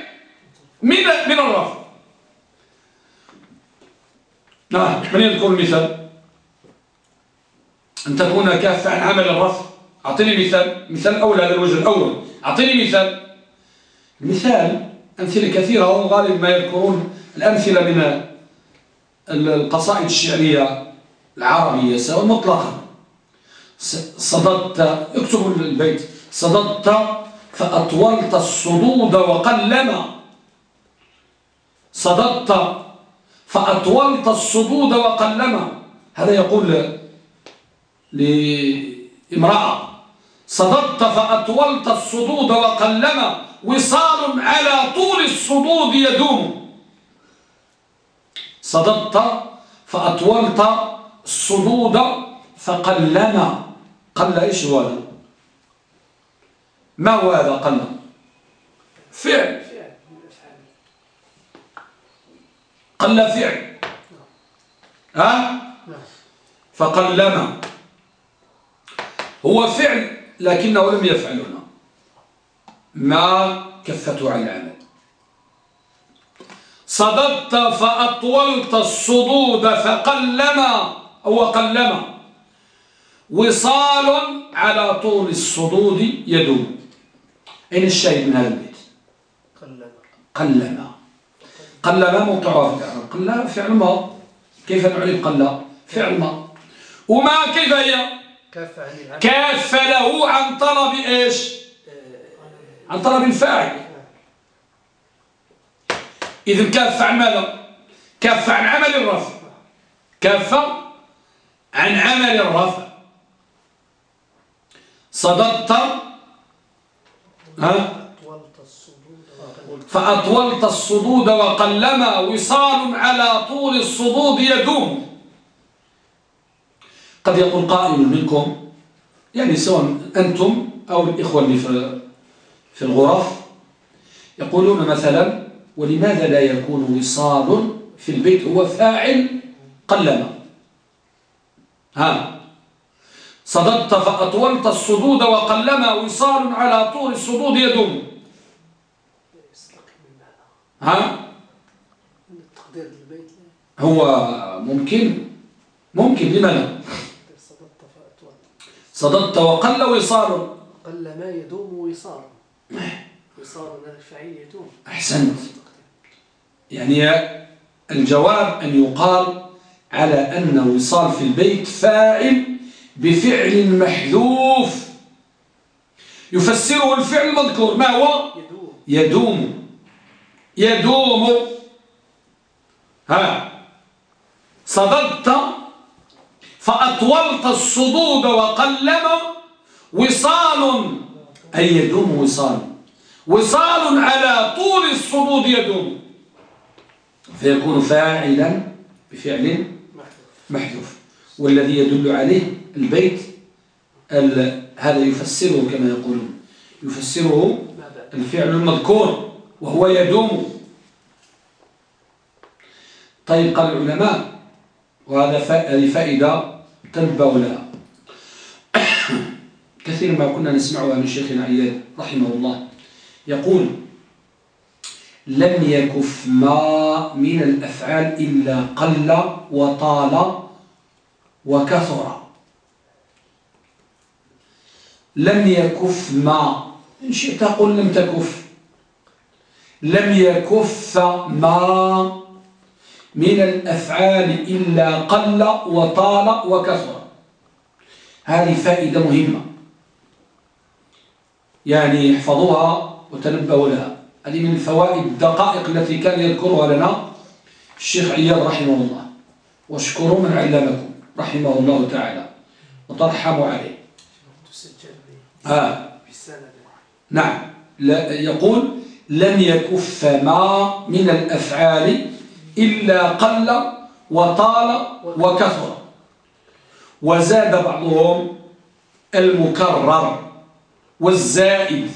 من من الرفع نعم من يذكر المثال؟ أن تكون كافة عن عمل الرفع أعطيني مثال مثال أول هذا الوجه الأول. أعطيني مثال. مثال أمثلة كثيرة وغالب ما يذكرون الأمثلة من القصائد الشعرية العربية سواء مطلقا. صددت اكتبوا البيت. صددت فأطولت الصدود وقلما صددت فأطولت الصدود وقلما هذا يقول لامرأة. صددت فأطولت الصدود وقلما وصال على طول الصدود يدوم. صددت فأطولت الصدود فقلما قل إيش هو هذا؟ ما هو هذا قل فعل. قل فعل. ها؟ نعم فقلم. هو فعل لكنه لم يفعل هنا. ما كفته عن العمل. صددت فأطولت الصدود فقلما أو قلما وصال على طول الصدود يدوم. أين الشاهد من هذا البيت؟ قلما قلما قلما موقعها في الإعراب قل فعل ما. كيف نعرف قل فعل ما. وما كيف هي؟ كاف له عن طلب إيش؟ عن طلب الفاعل. إذن كاف عن ماذا؟ كاف عن عمل الرفع. كاف عن عمل الرفع. صددت ها؟ فأطولت الصدود وقلما وصال على طول الصدود يدوم. قد يقول قائل منكم يعني سواء أنتم أو الإخوة اللي في في الغرف يقولون مثلا ولماذا لا يكون وصال في البيت هو فاعل قلما ها؟ صددت فأطولت الصدود وقلما وصال على طول الصدود يدوم. ها؟ هو ممكن؟ ممكن لماذا؟ صددت فأطولت صددت وقل وصال. قل ما يدوم وصالا هذا الفعيل يدوم. أحسنت. يعني الجواب أن يقال على أن وصال في البيت فاعل بفعل محذوف. يفسره الفعل المذكور ما هو؟ يدوم. يدوم. ها. صددت فأطولت الصدود وقلم وصال. أي يدوم وصال. وصال على طول الصدود يدوم. فيكون فاعلا بفعل محذوف. والذي يدل عليه البيت ال- هذا يفسره كما يقولون. يفسره الفعل المذكور وهو يدوم. طيب قال العلماء وهذا فائدة تنبه لها. كثير ما كنا نسمعها من شيخنا عياد رحمه الله. يقول لم يكف ما من الأفعال إلا قل وطال وكثر. لم يكف ما. إن شئت قل لم تكف. لم يكف ما من الأفعال إلا قل وطال وكثر. هذه فائدة مهمة. يعني احفظوها وتنبهوا لها. هذه من الفوائد الدقائق التي كان يذكرها لنا الشيخ عياد رحمه الله. واشكروا من علمكم رحمه الله تعالى. وترحموا عليه. بالسند نعم. لا يقول لم يكف ما من الأفعال إلا قل وطال وكثر. وزاد بعضهم المكرر والزائد.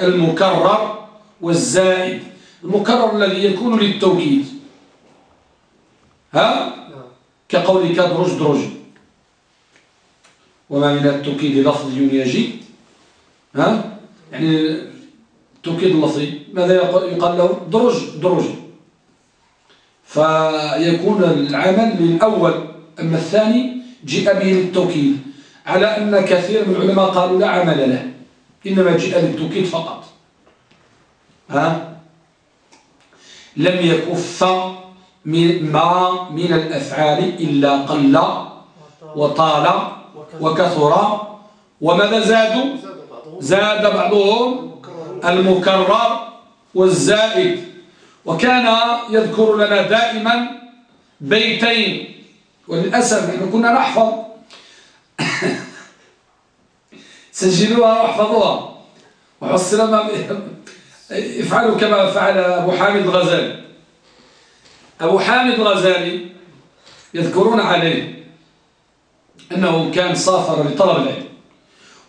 المكرر والزائد. المكرر الذي يكون للتوكيد. ها؟ نعم. كقولك درج درج. وما من التوكيد لفظي يجي ها؟ يعني التوكيد اللفظي. ماذا يق- يقال له؟ درج درج فيكون العمل للأول أما الثاني جاء به للتوكيد على أن كثير من العلماء قالوا لا عمل له إنما جاء للتوكيد فقط. ها؟ لم يكف ما من الأفعال إلا قل وطال وكثر. وماذا زادوا؟ زاد بعضهم المكرر والزائد. وكان يذكر لنا دائما بيتين. وللأسف نحن كنا نحفظ. سجلوها واحفظوها. وحصل ما افعلوا كما فعل أبو حامد الغزالي أبو حامد الغزالي يذكرون عليه. أنه كان سافر لطلب العلم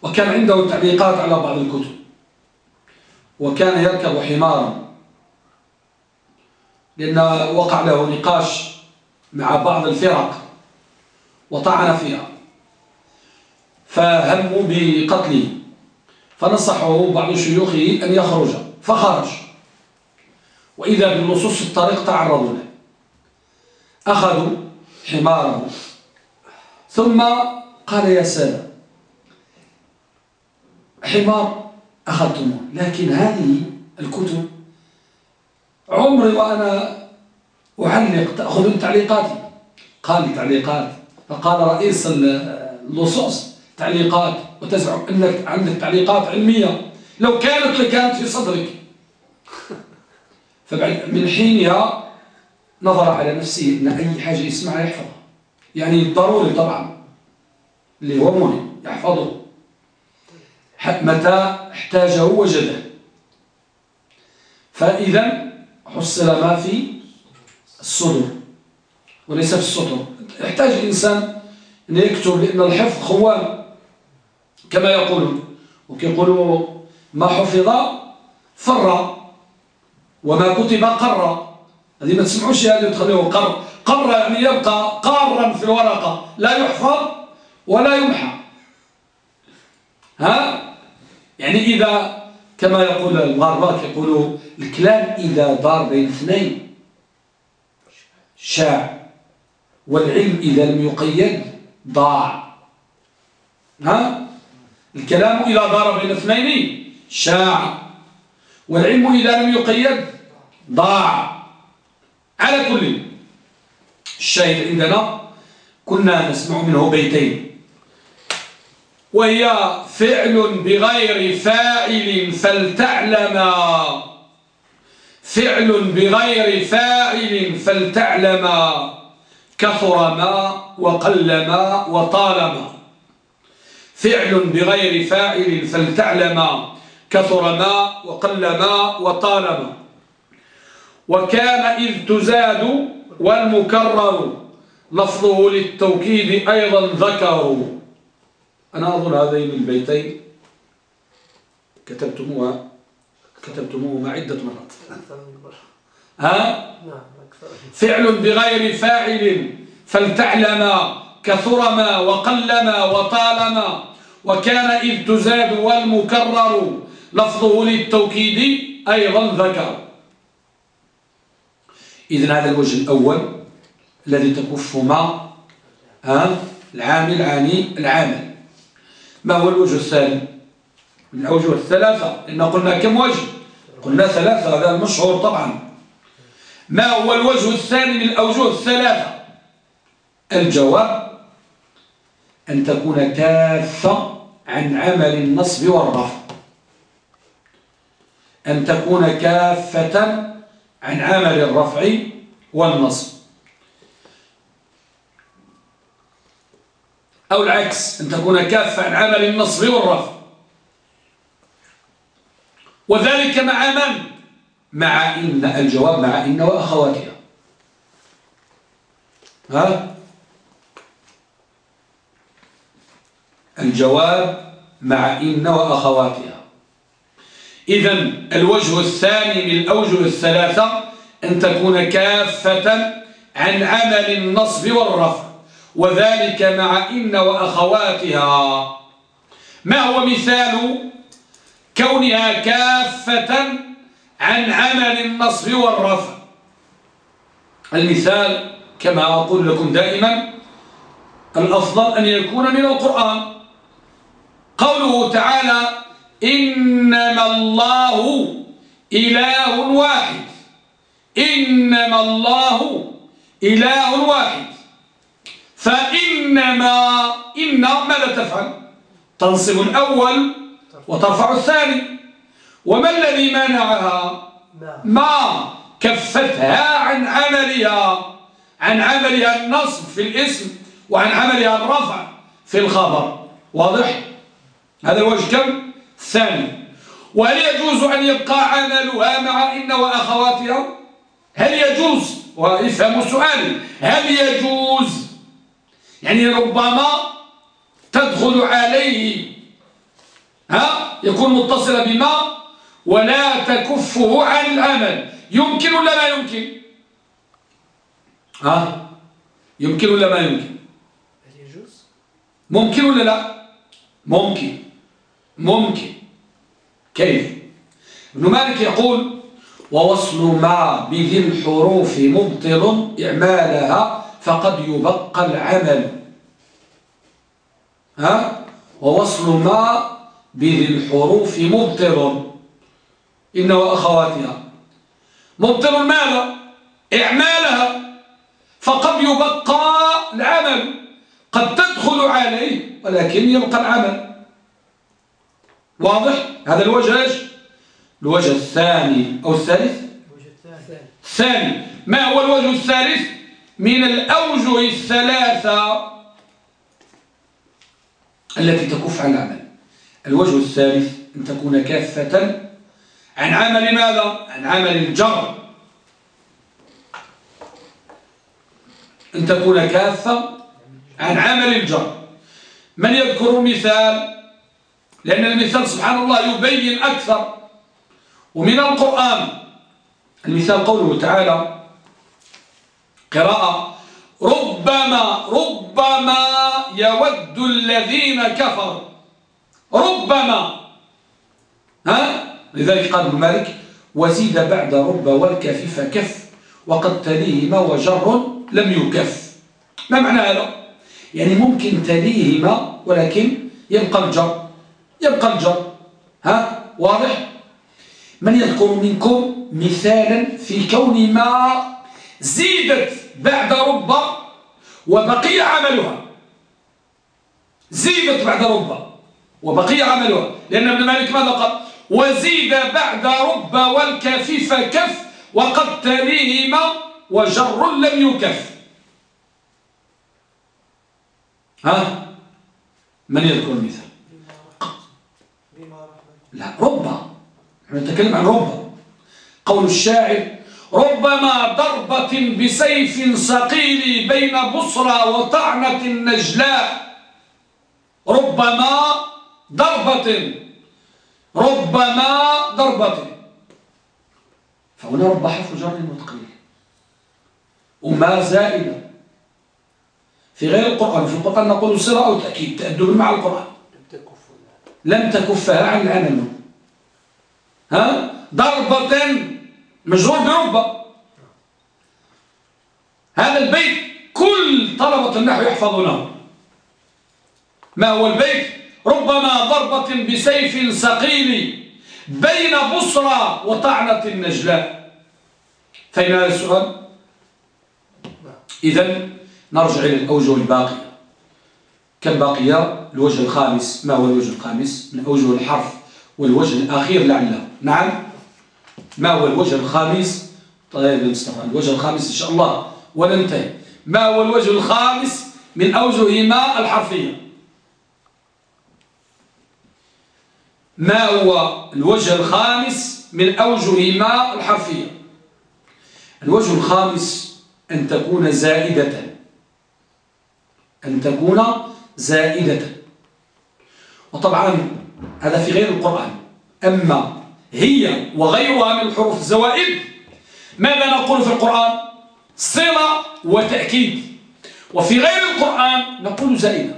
وكان عنده تعليقات على بعض الكتب وكان يركب حمارا لأن وقع له نقاش مع بعض الفرق وطعن فيها. فهموا بقتله فنصحه بعض شيوخه أن يخرج فخرج. وإذا باللصوص الطريق تعرضوا له أخذوا حماره. ثم قال يا سادة حمار أخذتموه لكن هذه الكتب عمري وأنا أعلق تأخذون تعليقاتي؟ قال تعليقات. فقال رئيس اللصوص تعليقات وتزعم أنك عندك تعليقات علمية. لو كانت لكانت في صدرك. فبعد من حينها نظر على نفسه أن أي حاجة يسمعها يحفظها. يعني ضروري طبعا اللي هو مهم يحفظه. متى احتاجه وجده. فإذا حصل ما في الصدر وليس في السطر يحتاج الإنسان أن يكتب لأن الحفظ خوان كما يقولون. وكيقولوا ما حفظ فر وما كتب قر. هذه ما تسمعوش هذه تخليه قر. قر يعني يبقى قارا في الورقة لا يحفظ ولا يمحى. ها؟ يعني إذا كما يقول المغاربة يقولوا الكلام إذا دار بين اثنين. شاع. والعلم إذا لم يقيد ضاع. ها؟ الكلام إذا دار بين اثنين شاع. والعلم إذا لم يقيد ضاع. على كل. الشاهد عندنا. كنا نسمع منه بيتين. وهي فعل بغير فاعل فلتعلم. فعل بغير فاعل فلتعلم. كثر ما وقل ما وطالما فعل بغير فاعل فلتعلم. كثر ما وقل ما وطالما وكان إذ تزاد والمكرر لفظه للتوكيد أيضا ذكروا أنا أظن هذين البيتين كتبتموها كتبتموهما عدة مرات. ها؟ فعل بغير فاعل فلتعلم كثرما وقلما وطالما وكان إذ تزاد والمكرر لفظه للتوكيد أيضا ذكر. إذن هذا الوجه الأول الذي تكف ما العامل عاني العامل. ما هو الوجه الثاني؟ من الأوجه الثلاثة إن قلنا كم وجه؟ قلنا ثلاثة هذا المشهور طبعا. ما هو الوجه الثاني من الأوجه الثلاثة؟ الجواب أن تكون كافة عن عمل النصب والرفع. أن تكون كافة عن عمل الرفع والنصب أو العكس أن تكون كافة عن عمل النصب والرفع وذلك مع من؟ مع إن الجواب مع إن وأخواتها ها؟ الجواب مع إن وأخواتها إذا الوجه الثاني من الأوجه الثلاثة أن تكون كافة عن عمل النصب والرفع وذلك مع إن وأخواتها. ما هو مثال كونها كافة عن عمل النصب والرفع؟ المثال كما أقول لكم دائما الأفضل أن يكون من القرآن. قوله تعالى إنما الله إله واحد. إنما الله إله واحد. فإنما إن ماذا تفعل؟ تنصب الأول وترفع الثاني. وما الذي منعها؟ ما كفتها عن عملها عن عملها النصب في الاسم وعن عملها الرفع في الخبر. واضح؟ هذا الوجه كم؟ ثاني وهل يجوز أن يبقى عملها مع إن وأخواتها؟ هل يجوز؟ ويفهم السؤال هل يجوز؟ يعني ربما تدخل عليه ها يكون متصلا بما ولا تكفه عن العمل يمكن ولا لا يمكن؟ ها يمكن ولا ما يمكن؟ هل يجوز؟ ممكن ولا لا؟ ممكن. ممكن. كيف؟ ابن مالك يقول ووصل ما بذي الحروف مبطل إعمالها فقد يبقى العمل. ها؟ ووصل ما بذي الحروف مبطل. إن وأخواتها مبطل ماذا؟ إعمالها فقد يبقى العمل. قد تدخل عليه ولكن يبقى العمل. واضح؟ هذا الوجه إيش؟ الوجه الثاني أو الثالث؟ الثاني ما هو الوجه الثالث؟ من الأوجه الثلاثة التي تكف عن العمل. الوجه الثالث أن تكون كافة عن عمل ماذا؟ عن عمل الجر. أن تكون كافة عن عمل الجر. من يذكر مثال لأن المثال سبحان الله يبين أكثر. ومن القرآن المثال قوله تعالى قراءة ربما ربما يود الذين كفروا. ربما. ها؟ لذلك قال ابن مالك وزيد بعد رب والكف فكف وقد تليهما وجر لم يكف. ما معنى هذا؟ يعني ممكن تليهما ولكن يبقى الجر. يبقى الجر. ها؟ واضح؟ من يذكر منكم مثالا في كون ما زيدت بعد رب وبقي عملها. زيدت بعد رب وبقي عملها. لأن ابن مالك ماذا قال؟ وزيد بعد رب والكفيف كف وقد تليهما وجر لم يكف. ها؟ من يذكر المثال لا رب. نتكلم عن رب. قول الشاعر ربما ضربة بسيف صقيل بين بصرى وطعنة نجلاء ربما ضربة ربما ضربة. فهنا رب حرف جر وتقليل وما زائدة في غير القرآن في القرآن نقول صلة أو تأكيد تأدب مع القرآن. لم تكفها عن العمل ها؟ ضربة مجرور بربة هذا البيت كل طلبة النحو يحفظونه. ما هو البيت؟ ربما ضربة بسيف سقيل بين بصرى وطعنة النجلاء فإن هذا السؤال؟ إذن نرجع إلى الأوجه الباقية كالباقية الوجه الخامس ما هو الوجه الخامس؟ من أوجه الحرف والوجه الأخير لعلة. نعم؟ ما هو الوجه الخامس؟ طيب مصطفى الوجه الخامس إن شاء الله. وننتهي. ما هو الوجه الخامس؟ من أوجه ما الحرفية. ما هو الوجه الخامس؟ من أوجه ما الحرفية. الوجه الخامس أن تكون زائدة. أن تكون زائدة. وطبعا هذا في غير القرآن. أما هي وغيرها من الحروف الزوائد ماذا نقول في القرآن؟ صلة وتأكيد. وفي غير القرآن نقول زائدة.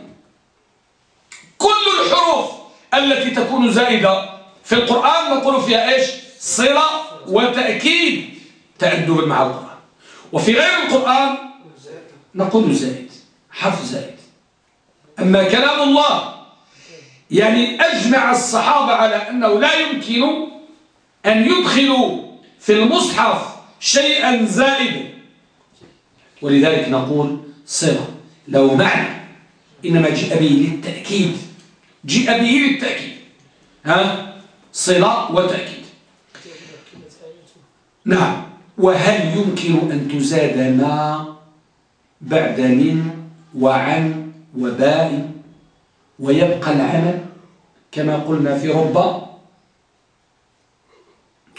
كل الحروف التي تكون زائدة في القرآن نقول فيها إيش؟ صلة وتأكيد. تأدبا مع القرآن. وفي غير القرآن نقول زائد حرف زائد. أما كلام الله. يعني أجمع الصحابة على أنه لا يمكن أن يدخلوا في المصحف شيئا زائدا. ولذلك نقول صلة. لو معنى إنما جاء به للتأكيد. جاء به للتأكيد. ها؟ صلة وتأكيد. نعم. وهل يمكن أن تزاد ما بعد من وعن وباء ويبقى العمل كما قلنا في ربا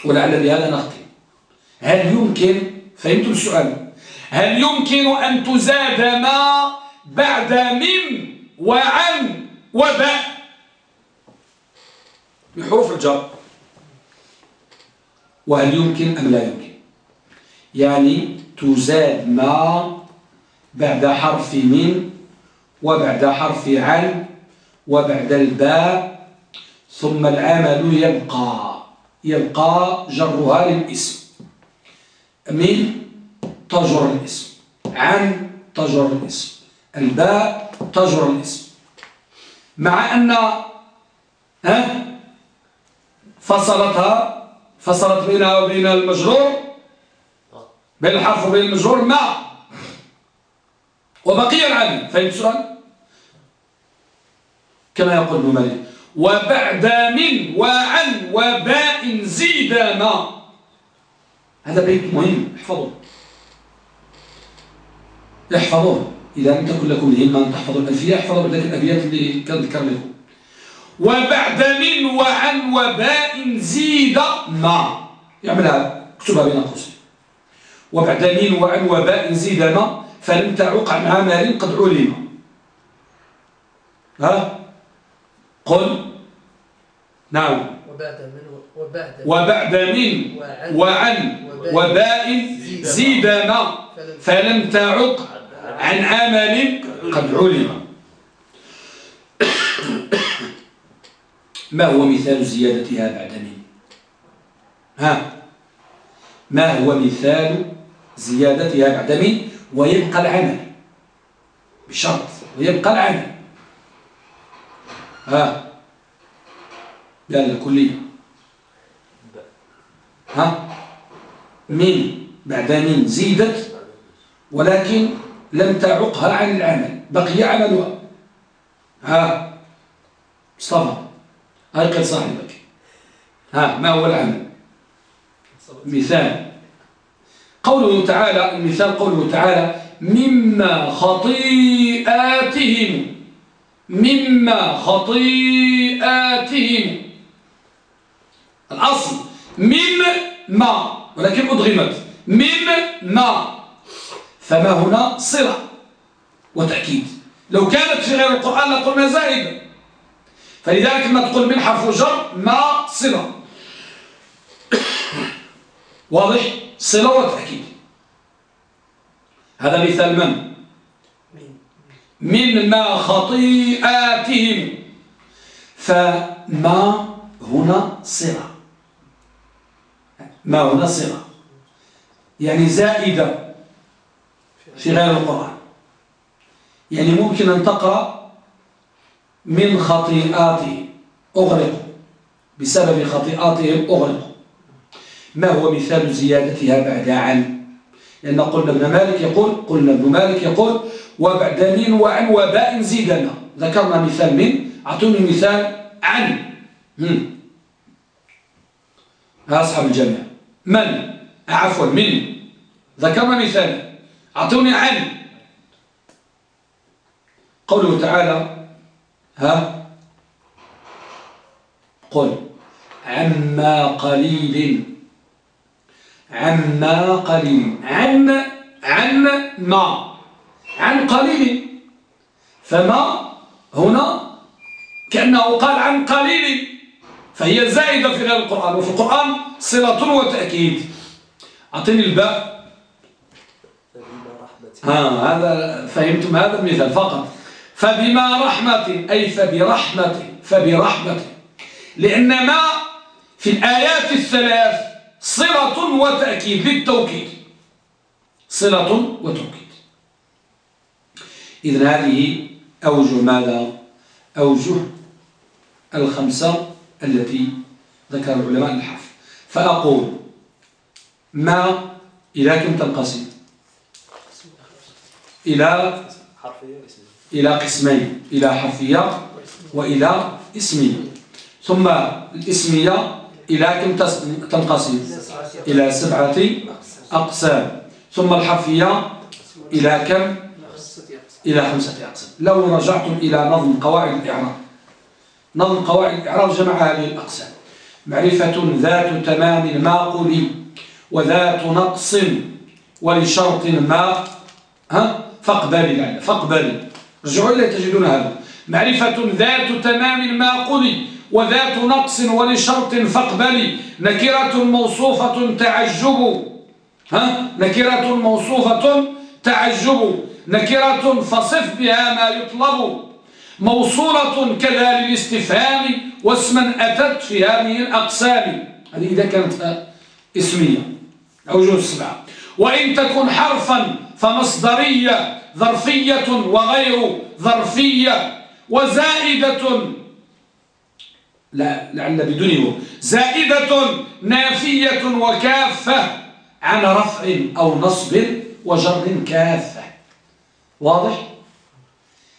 ولعل بهذا نختم. هل يمكن فهمتم السؤال هل يمكن أن تزاد ما بعد من وعن وباء؟ بحروف الجر. وهل يمكن أم لا يمكن؟ يعني تزاد ما بعد حرف من وبعد حرف عن وبعد الباء ثم العمل يبقى. يبقى جرها للإسم. من تجر الإسم. عن تجر الإسم. الباء تجر الإسم. مع أن ها فصلتها فصلت بينها وبين المجرور بين الحرف وبين المجرور ما. وبقي العامل فهمت السؤال كما يقول ابن مالك وبعد من وعن وباء زيد ما. هذا بيت مهم. احفظوه. احفظوه. إذا لم تكن لكم الهمة أن تحفظوا الألفية احفظوا ذلك الأبيات اللي كان ذكر لكم. وبعد من وعن وباء زيد ما. يعملها اكتبها بين قوسين. وبعد من وعن وباء زيد ما. فلم تعق عن عمل قد علم. ها؟ قل. نعم. وبعد من وبعد وبعد من وعن وباء زيد ما. فلم تعق عن عمل قد علم. ما هو مثال زيادتها بعد من ها؟ ما هو مثال زيادتها بعد من ويبقى العمل. بشرط. ويبقى العمل. ها. لا الكلية ها. من بعد من زيدت ولكن لم تعقها عن العمل. بقي عملها ها. مصطفى أيقظ صاحبك. ها ما هو العمل؟ مثال. قوله تعالى المثال قوله تعالى مما خطيئاتهم. مما خطيئاتهم. الأصل من ما ولكن أدغمت. من ما فما هنا صلة وتأكيد. لو كانت في غير القرآن لقلنا زائدة فلذلك ما تقول من حرف جر ما صلة. واضح؟ صلة وتأكيد. هذا مثال من؟ من ما خطيئاتهم. فما هنا صلة ما هنا صلة يعني زائدة في غير القرآن. يعني ممكن أن تقرأ من خطيئاتهم. أغرقوا بسبب خطيئاتهم أغرقوا ما هو مثال زيادتها بعد عن؟ لأن قلنا ابن مالك يقول قلنا ابن مالك يقول وبعد من وعن وباء زيدنا. ذكرنا مثال من أعطوني مثال عن. أصحاب الجامع من؟ عفوا من. ذكرنا مثال. أعطوني عن. قوله تعالى ها؟ قل عما قليل. عما قليل. عن عن ما؟ عن قليل. فما هنا؟ كأنه قال عن قليل. فهي زائدة في غير القرآن. وفي القرآن صلة وتأكيد. أعطيني الباء. ها هذا فهمتم هذا المثال فقط. فبما رحمة أي فبرحمة فبرحمة. لأن ما في الآيات الثلاث صلة وتأكيد للتوكيد. صلة وتوكيد. إذن هذه أوجه ماذا؟ أوجه الخمسة التي ذكر العلماء الحرف فأقول ما إلى كم تنقسم إلى إلى قسمين إلى حرفية وإلى اسمية ثم الاسمية إلى كم تنقسم إلى سبعة أقسام. ثم الحرفية إلى كم؟ إلى خمسة أقسام. لو رجعتم إلى نظم قواعد الإعراب. نظم قواعد الإعراب جمع هذه الأقسام. معرفة ذات تمام معقول وذات نقص ولشرط ما ها؟ فاقبلي لعل فاقبلي رجعوا إليه تجدون هذا. معرفة ذات تمام معقول وذات نقص ولشرط فاقبلي نكرة موصوفة تعجب. ها؟ نكرة موصوفة تعجب. نكرة فصف بها ما يطلب موصولة كذا للاستفهام واسما أتت في هذه الأقسام. هذه إذا كانت اسمية أوجه السبعة وإن تكن حرفا فمصدرية ظرفية وغير ظرفية وزائدة لا لعل بدونه زائدة نافية وكافة عن رفع أو نصب وجر كافة. واضح؟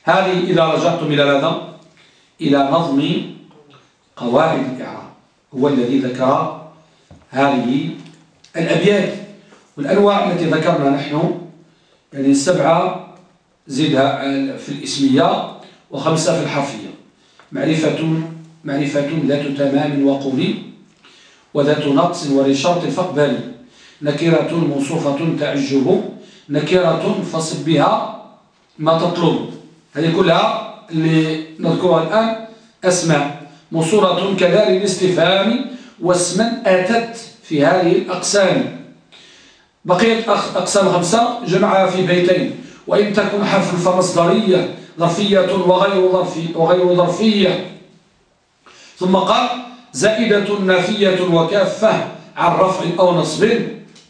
هذه إذا رجعتم إلى ماذا؟ إلى نظم قواعد الإعراب. هو الذي ذكر هذه الأبيات والأنواع التي ذكرنا نحن. يعني السبعة زدها في الإسمية وخمسة في الحرفية. معرفة معرفة ذات تمام وقولي وذات نقص ورشاط فاقبلي نكرة موصوفة تعجب. نكرة فصب بها ما تطلب. هذه كلها اللي نذكرها الآن. أسماء. موصولة كذا للاستفهام واسما أتت في هذه الأقسام. بقيت أقسام خمسة. جمعها في بيتين. وإن تكن حرف فمصدرية ظرفية وغير, ظرفي وغير ظرفية. ثم قال زائدة نافية وكافة عن رفع أو نصب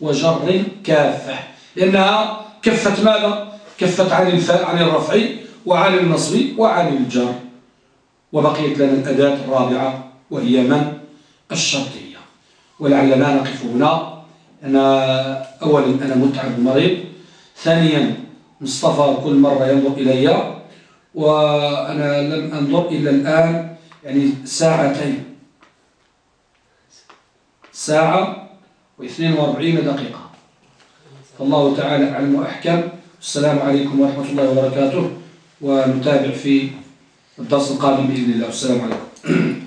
وجر كافة. لأنها كفت ماذا؟ كفت عن الفاء عن الرفع وعن النصب وعن الجر. وبقيت لنا الأداة الرابعة وهي من؟ الشرطية. ولعلنا نقف هنا. أنا أولا أنا متعب ومريض ثانيا مصطفى كل مرة ينظر إلي. وأنا لم أنظر إلا الآن يعني ساعتين. ساعة واثنين وأربعين دقيقة. فالله تعالى أعلم وأحكم. السلام عليكم ورحمة الله وبركاته ونتابع في الدرس القادم بإذن الله. والسلام عليكم.